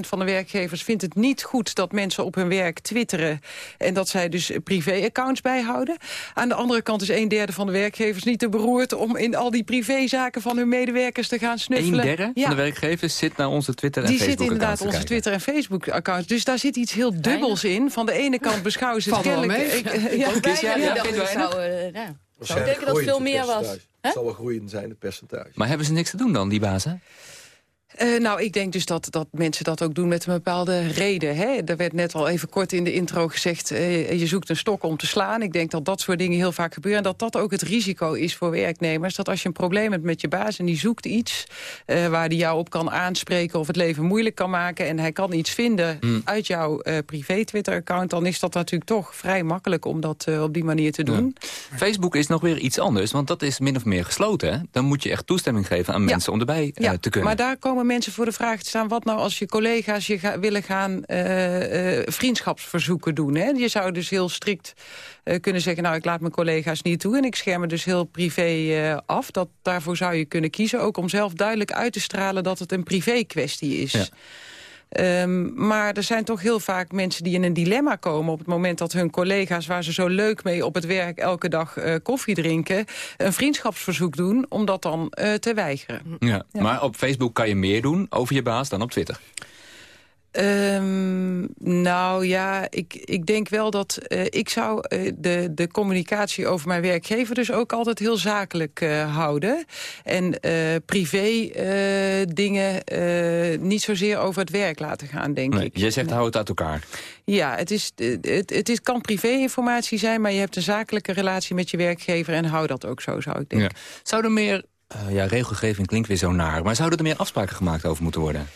Speaker 20: van de werkgevers vindt het niet goed dat mensen op hun werk twitteren en dat zij dus privé-accounts bijhouden. Aan de andere kant is een derde van de werkgevers niet te beroerd om in al die privézaken van hun medewerkers te gaan snuffelen.
Speaker 15: Een derde ja. van de werkgevers zit naar onze Twitter en
Speaker 20: die
Speaker 15: Facebook
Speaker 20: Die zit inderdaad onze Twitter en Facebook accounts. Dus daar zit iets heel dubbels in. Van de ene kant beschouwen ze het kennelijk
Speaker 19: dus ja, ja, ik zou, uh, ja. zou denken dat het veel meer was.
Speaker 18: Het zal wel groeien zijn, het percentage.
Speaker 15: Maar hebben ze niks te doen dan, die bazen?
Speaker 20: Uh, nou, ik denk dus dat, dat mensen dat ook doen met een bepaalde reden. Hè? Er werd net al even kort in de intro gezegd... Uh, je zoekt een stok om te slaan. Ik denk dat dat soort dingen heel vaak gebeuren. En dat dat ook het risico is voor werknemers. Dat als je een probleem hebt met je baas en die zoekt iets... Uh, waar die jou op kan aanspreken of het leven moeilijk kan maken... en hij kan iets vinden mm. uit jouw privé-Twitter-account... dan is dat natuurlijk toch vrij makkelijk om dat op die manier te doen.
Speaker 15: Ja. Facebook is nog weer iets anders, want dat is min of meer gesloten. Hè? Dan moet je echt toestemming geven aan mensen ja. om erbij
Speaker 20: ja,
Speaker 15: te kunnen.
Speaker 20: Maar daar komen mensen voor de vraag te staan... wat nou als je collega's je willen gaan uh, uh, vriendschapsverzoeken doen. Hè? Je zou dus heel strikt uh, kunnen zeggen... nou, ik laat mijn collega's niet toe en ik scherm het dus heel privé af. Dat, daarvoor zou je kunnen kiezen, ook om zelf duidelijk uit te stralen... dat het een privé kwestie is. Ja. Um, maar er zijn toch heel vaak mensen die in een dilemma komen... op het moment dat hun collega's, waar ze zo leuk mee op het werk... elke dag uh, koffie drinken, een vriendschapsverzoek doen... om dat dan uh, te weigeren.
Speaker 15: Ja, ja, Maar op Facebook kan je meer doen over je baas dan op Twitter.
Speaker 20: Um, nou ja, ik, ik denk wel dat uh, ik zou uh, de, de communicatie over mijn werkgever dus ook altijd heel zakelijk uh, houden. En privé dingen niet zozeer over het werk laten gaan, denk
Speaker 15: nee,
Speaker 20: ik.
Speaker 15: Jij zegt hou het uit elkaar.
Speaker 20: Ja, het, is, het, het is, kan privé-informatie zijn, maar je hebt een zakelijke relatie met je werkgever en hou dat ook zo, zou ik denken.
Speaker 15: Ja. Zou er meer, ja, regelgeving klinkt weer zo naar, maar zouden er meer afspraken gemaakt over moeten worden?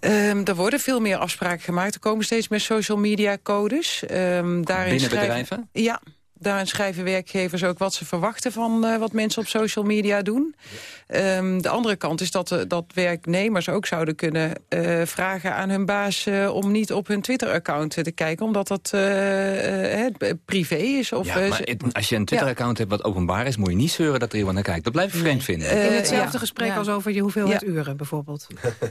Speaker 20: Um, er worden veel meer afspraken gemaakt. Er komen steeds meer social media codes. Um,
Speaker 15: daarin Binnen bedrijven?
Speaker 20: Ja, Daarin schrijven werkgevers ook wat ze verwachten van uh, wat mensen op social media doen. Um, de andere kant is dat, uh, dat werknemers ook zouden kunnen uh, vragen aan hun baas... om niet op hun Twitter-account te kijken, omdat dat privé is. Of,
Speaker 15: ja, maar het, als je een Twitter-account hebt wat openbaar is... moet je niet zeuren dat er iemand naar kijkt. Dat blijf je vreemd vinden.
Speaker 13: In hetzelfde ja. gesprek ja. als over je hoeveelheid uren bijvoorbeeld.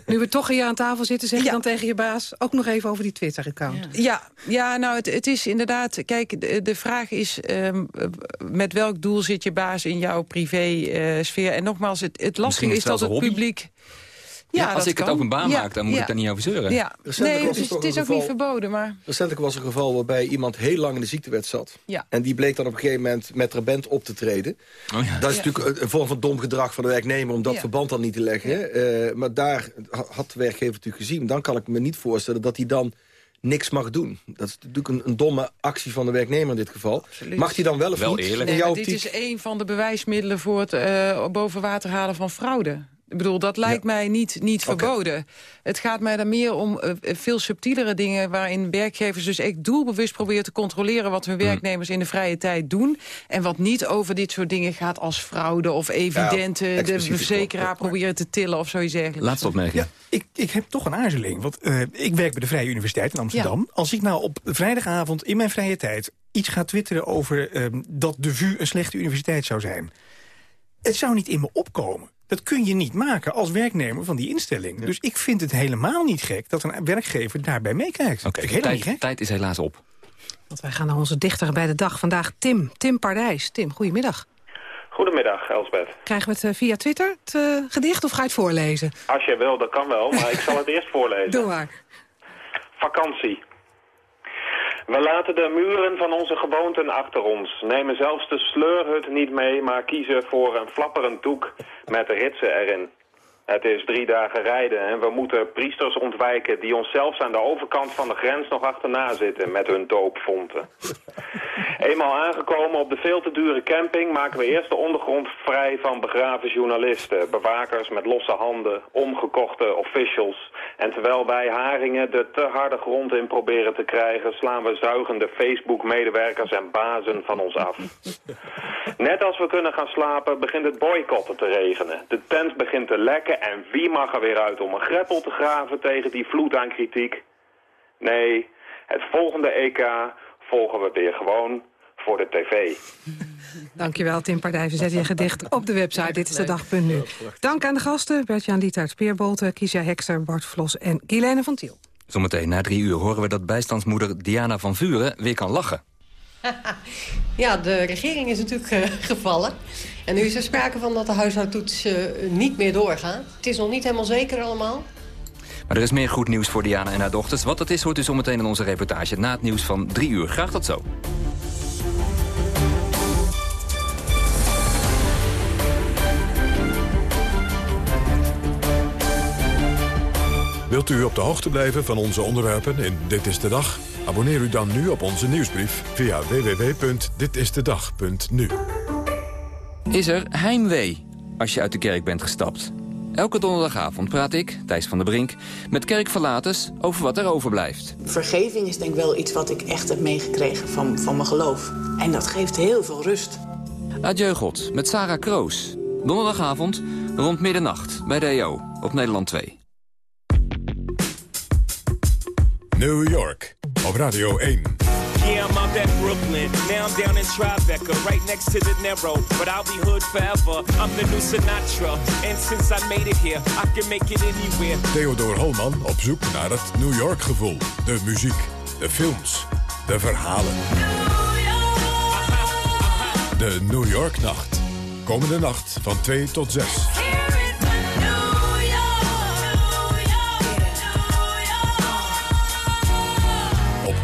Speaker 13: nu we toch hier aan tafel zitten, zeg je dan tegen je baas... ook nog even over die Twitter-account.
Speaker 20: Ja. Ja, nou, het, het is inderdaad... Kijk, de, de vraag is um, met welk doel zit je baas in jouw privé-sfeer? Uh, en nogmaals, het, het lastige is dat het hobby. publiek...
Speaker 15: Ja, ja als ik kan. het openbaar ja, maak, dan moet ja. ik daar niet over zeuren.
Speaker 20: Ja. Nee, het is, ook niet verboden. Maar...
Speaker 18: Recentelijk was er een geval waarbij iemand heel lang in de ziektewet zat.
Speaker 20: Ja.
Speaker 18: En die bleek dan op een gegeven moment met band op te treden. Oh ja. Dat is natuurlijk een vorm van dom gedrag van de werknemer... om dat verband dan niet te leggen. Uh, maar daar had de werkgever natuurlijk gezien. Dan kan ik me niet voorstellen dat hij dan niks mag doen. Dat is natuurlijk een, een, domme actie van de werknemer in dit geval.
Speaker 20: Absoluut.
Speaker 18: Mag hij dan wel of
Speaker 15: wel
Speaker 18: niet?
Speaker 15: Eerlijk.
Speaker 20: Nee, dit is een van de bewijsmiddelen voor het uh, boven water halen van fraude. Ik bedoel, dat lijkt ja. mij niet, niet okay. verboden. Het gaat mij dan meer om uh, veel subtielere dingen... waarin werkgevers dus echt doelbewust proberen te controleren... wat hun werknemers mm. in de vrije tijd doen. En wat niet over dit soort dingen gaat als fraude of evidente... Ja, de verzekeraar proberen te tillen of zoiets dergelijks.
Speaker 15: Laatste opmerking.
Speaker 17: Ja, ik, ik heb toch een aarzeling. Want uh, ik werk bij de Vrije Universiteit in Amsterdam. Ja. Als ik nou op vrijdagavond in mijn vrije tijd iets gaat twitteren over ehm, dat de VU een slechte universiteit zou zijn. Het zou niet in me opkomen. Dat kun je niet maken als werknemer van die instelling. Dus ik vind het helemaal niet gek dat een werkgever daarbij meekijkt.
Speaker 15: Oké, tijd, tijd is helaas op.
Speaker 13: Want wij gaan naar onze dichter bij de dag. Vandaag Tim, Tim Pardijs. Tim, goedemiddag.
Speaker 40: Goedemiddag, Elsbeth.
Speaker 13: Krijgen we het eh, via Twitter, het eh, gedicht, of ga je het voorlezen?
Speaker 40: Als jij wil, dat kan wel, maar ik zal het eerst voorlezen.
Speaker 13: Doe maar.
Speaker 40: Vakantie. We laten de muren van onze gewoonten achter ons. Nemen zelfs de sleurhut niet mee, maar kiezen voor een flapperend doek met ritsen erin. Het is drie dagen rijden en we moeten priesters ontwijken... die ons zelfs aan de overkant van de grens nog achterna zitten met hun doopfonten. Eenmaal aangekomen op de veel te dure camping... maken we eerst de ondergrond vrij van begraven journalisten... bewakers met losse handen, omgekochte officials... en terwijl wij haringen de te harde grond in proberen te krijgen... slaan we zuigende Facebook-medewerkers en bazen van ons af. Net als we kunnen gaan slapen begint het boycotten te regenen. De tent begint te lekken en wie mag er weer uit om een greppel te graven tegen die vloed aan kritiek? Nee, het volgende EK volgen we weer gewoon voor de tv.
Speaker 13: Dankjewel, Tim Pardijs. We zetten je gedicht op de website. Dit is de dag.nu. Dank aan de gasten, Bert-Jan Lietaert Speerbolte, Kiesja Hekster, Bart Vlos en Guilaine van Tiel.
Speaker 15: Zometeen na drie uur horen we dat bijstandsmoeder Diana van Vuren weer kan lachen.
Speaker 41: Ja, de regering is natuurlijk eh, gevallen. En nu is er sprake van dat de huishoudtoets eh, niet meer doorgaat. Het is nog niet helemaal zeker allemaal.
Speaker 15: Maar er is meer goed nieuws voor Diana en haar dochters. Wat dat is, hoort u zometeen in onze reportage na het nieuws van drie uur. Graag tot zo.
Speaker 1: Wilt u op de hoogte blijven van onze onderwerpen in Dit is de Dag? Abonneer u dan nu op onze nieuwsbrief via www.ditistedag.nu.
Speaker 15: Is er heimwee als je uit de kerk bent gestapt? Elke donderdagavond praat ik, Thijs van der Brink, met kerkverlaters over wat er overblijft.
Speaker 42: Vergeving is denk ik wel iets wat ik echt heb meegekregen van, van mijn geloof. En dat geeft heel veel rust.
Speaker 15: Adieu God met Sarah Kroos. Donderdagavond rond middernacht bij de EO op Nederland 2.
Speaker 1: New York op Radio 1.
Speaker 43: Yeah, I'm out at Brooklyn. Now I'm down in Tribeca, right next to the Narrow. But I'll be hood forever. I'm the new Sinatra. And since I made it here, I can make it anywhere.
Speaker 1: Theodor Holman op zoek naar het New York gevoel. De muziek, de films, de verhalen. De New York Nacht. Komende nacht van 2 tot 6.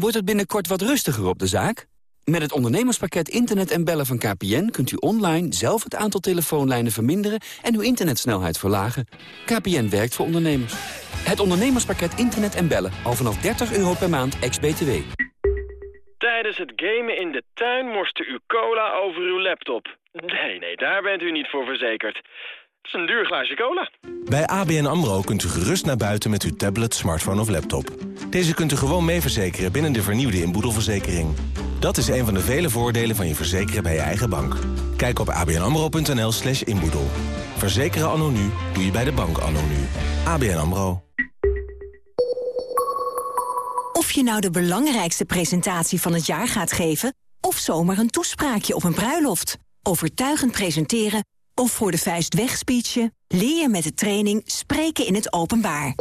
Speaker 44: Wordt het binnenkort wat rustiger op de zaak? Met het ondernemerspakket Internet en Bellen van KPN... kunt u online zelf het aantal telefoonlijnen verminderen... en uw internetsnelheid verlagen. KPN werkt voor ondernemers. Het ondernemerspakket Internet en Bellen. Al vanaf 30 euro per maand, ex-BTW.
Speaker 45: Tijdens het gamen in de tuin morste u cola over uw laptop. Nee, nee, daar bent u niet voor verzekerd. Het is een duur glaasje cola.
Speaker 46: Bij ABN AMRO kunt u gerust naar buiten met uw tablet, smartphone of laptop. Deze kunt u gewoon mee verzekeren binnen de vernieuwde inboedelverzekering. Dat is een van de vele voordelen van je verzekeren bij je eigen bank. Kijk op abnamro.nl slash inboedel. Verzekeren anno nu doe je bij de bank anno nu. ABN AMRO.
Speaker 47: Of je nou de belangrijkste presentatie van het jaar gaat geven... of zomaar een toespraakje op een bruiloft. Overtuigend presenteren Of voor de vuist wegspeechen? Leer je met de training Spreken in het Openbaar.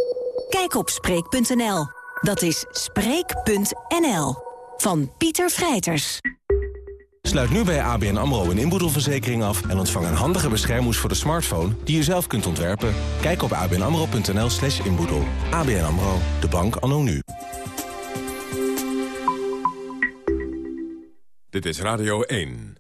Speaker 47: Kijk op Spreek.nl. Dat is Spreek.nl. Van Pieter Vrijters.
Speaker 46: Sluit nu bij ABN AMRO een inboedelverzekering af... en ontvang een handige beschermhoes voor de smartphone die je zelf kunt ontwerpen. Kijk op abnamro.nl slash inboedel. ABN AMRO, de bank anno nu.
Speaker 1: Dit is Radio 1.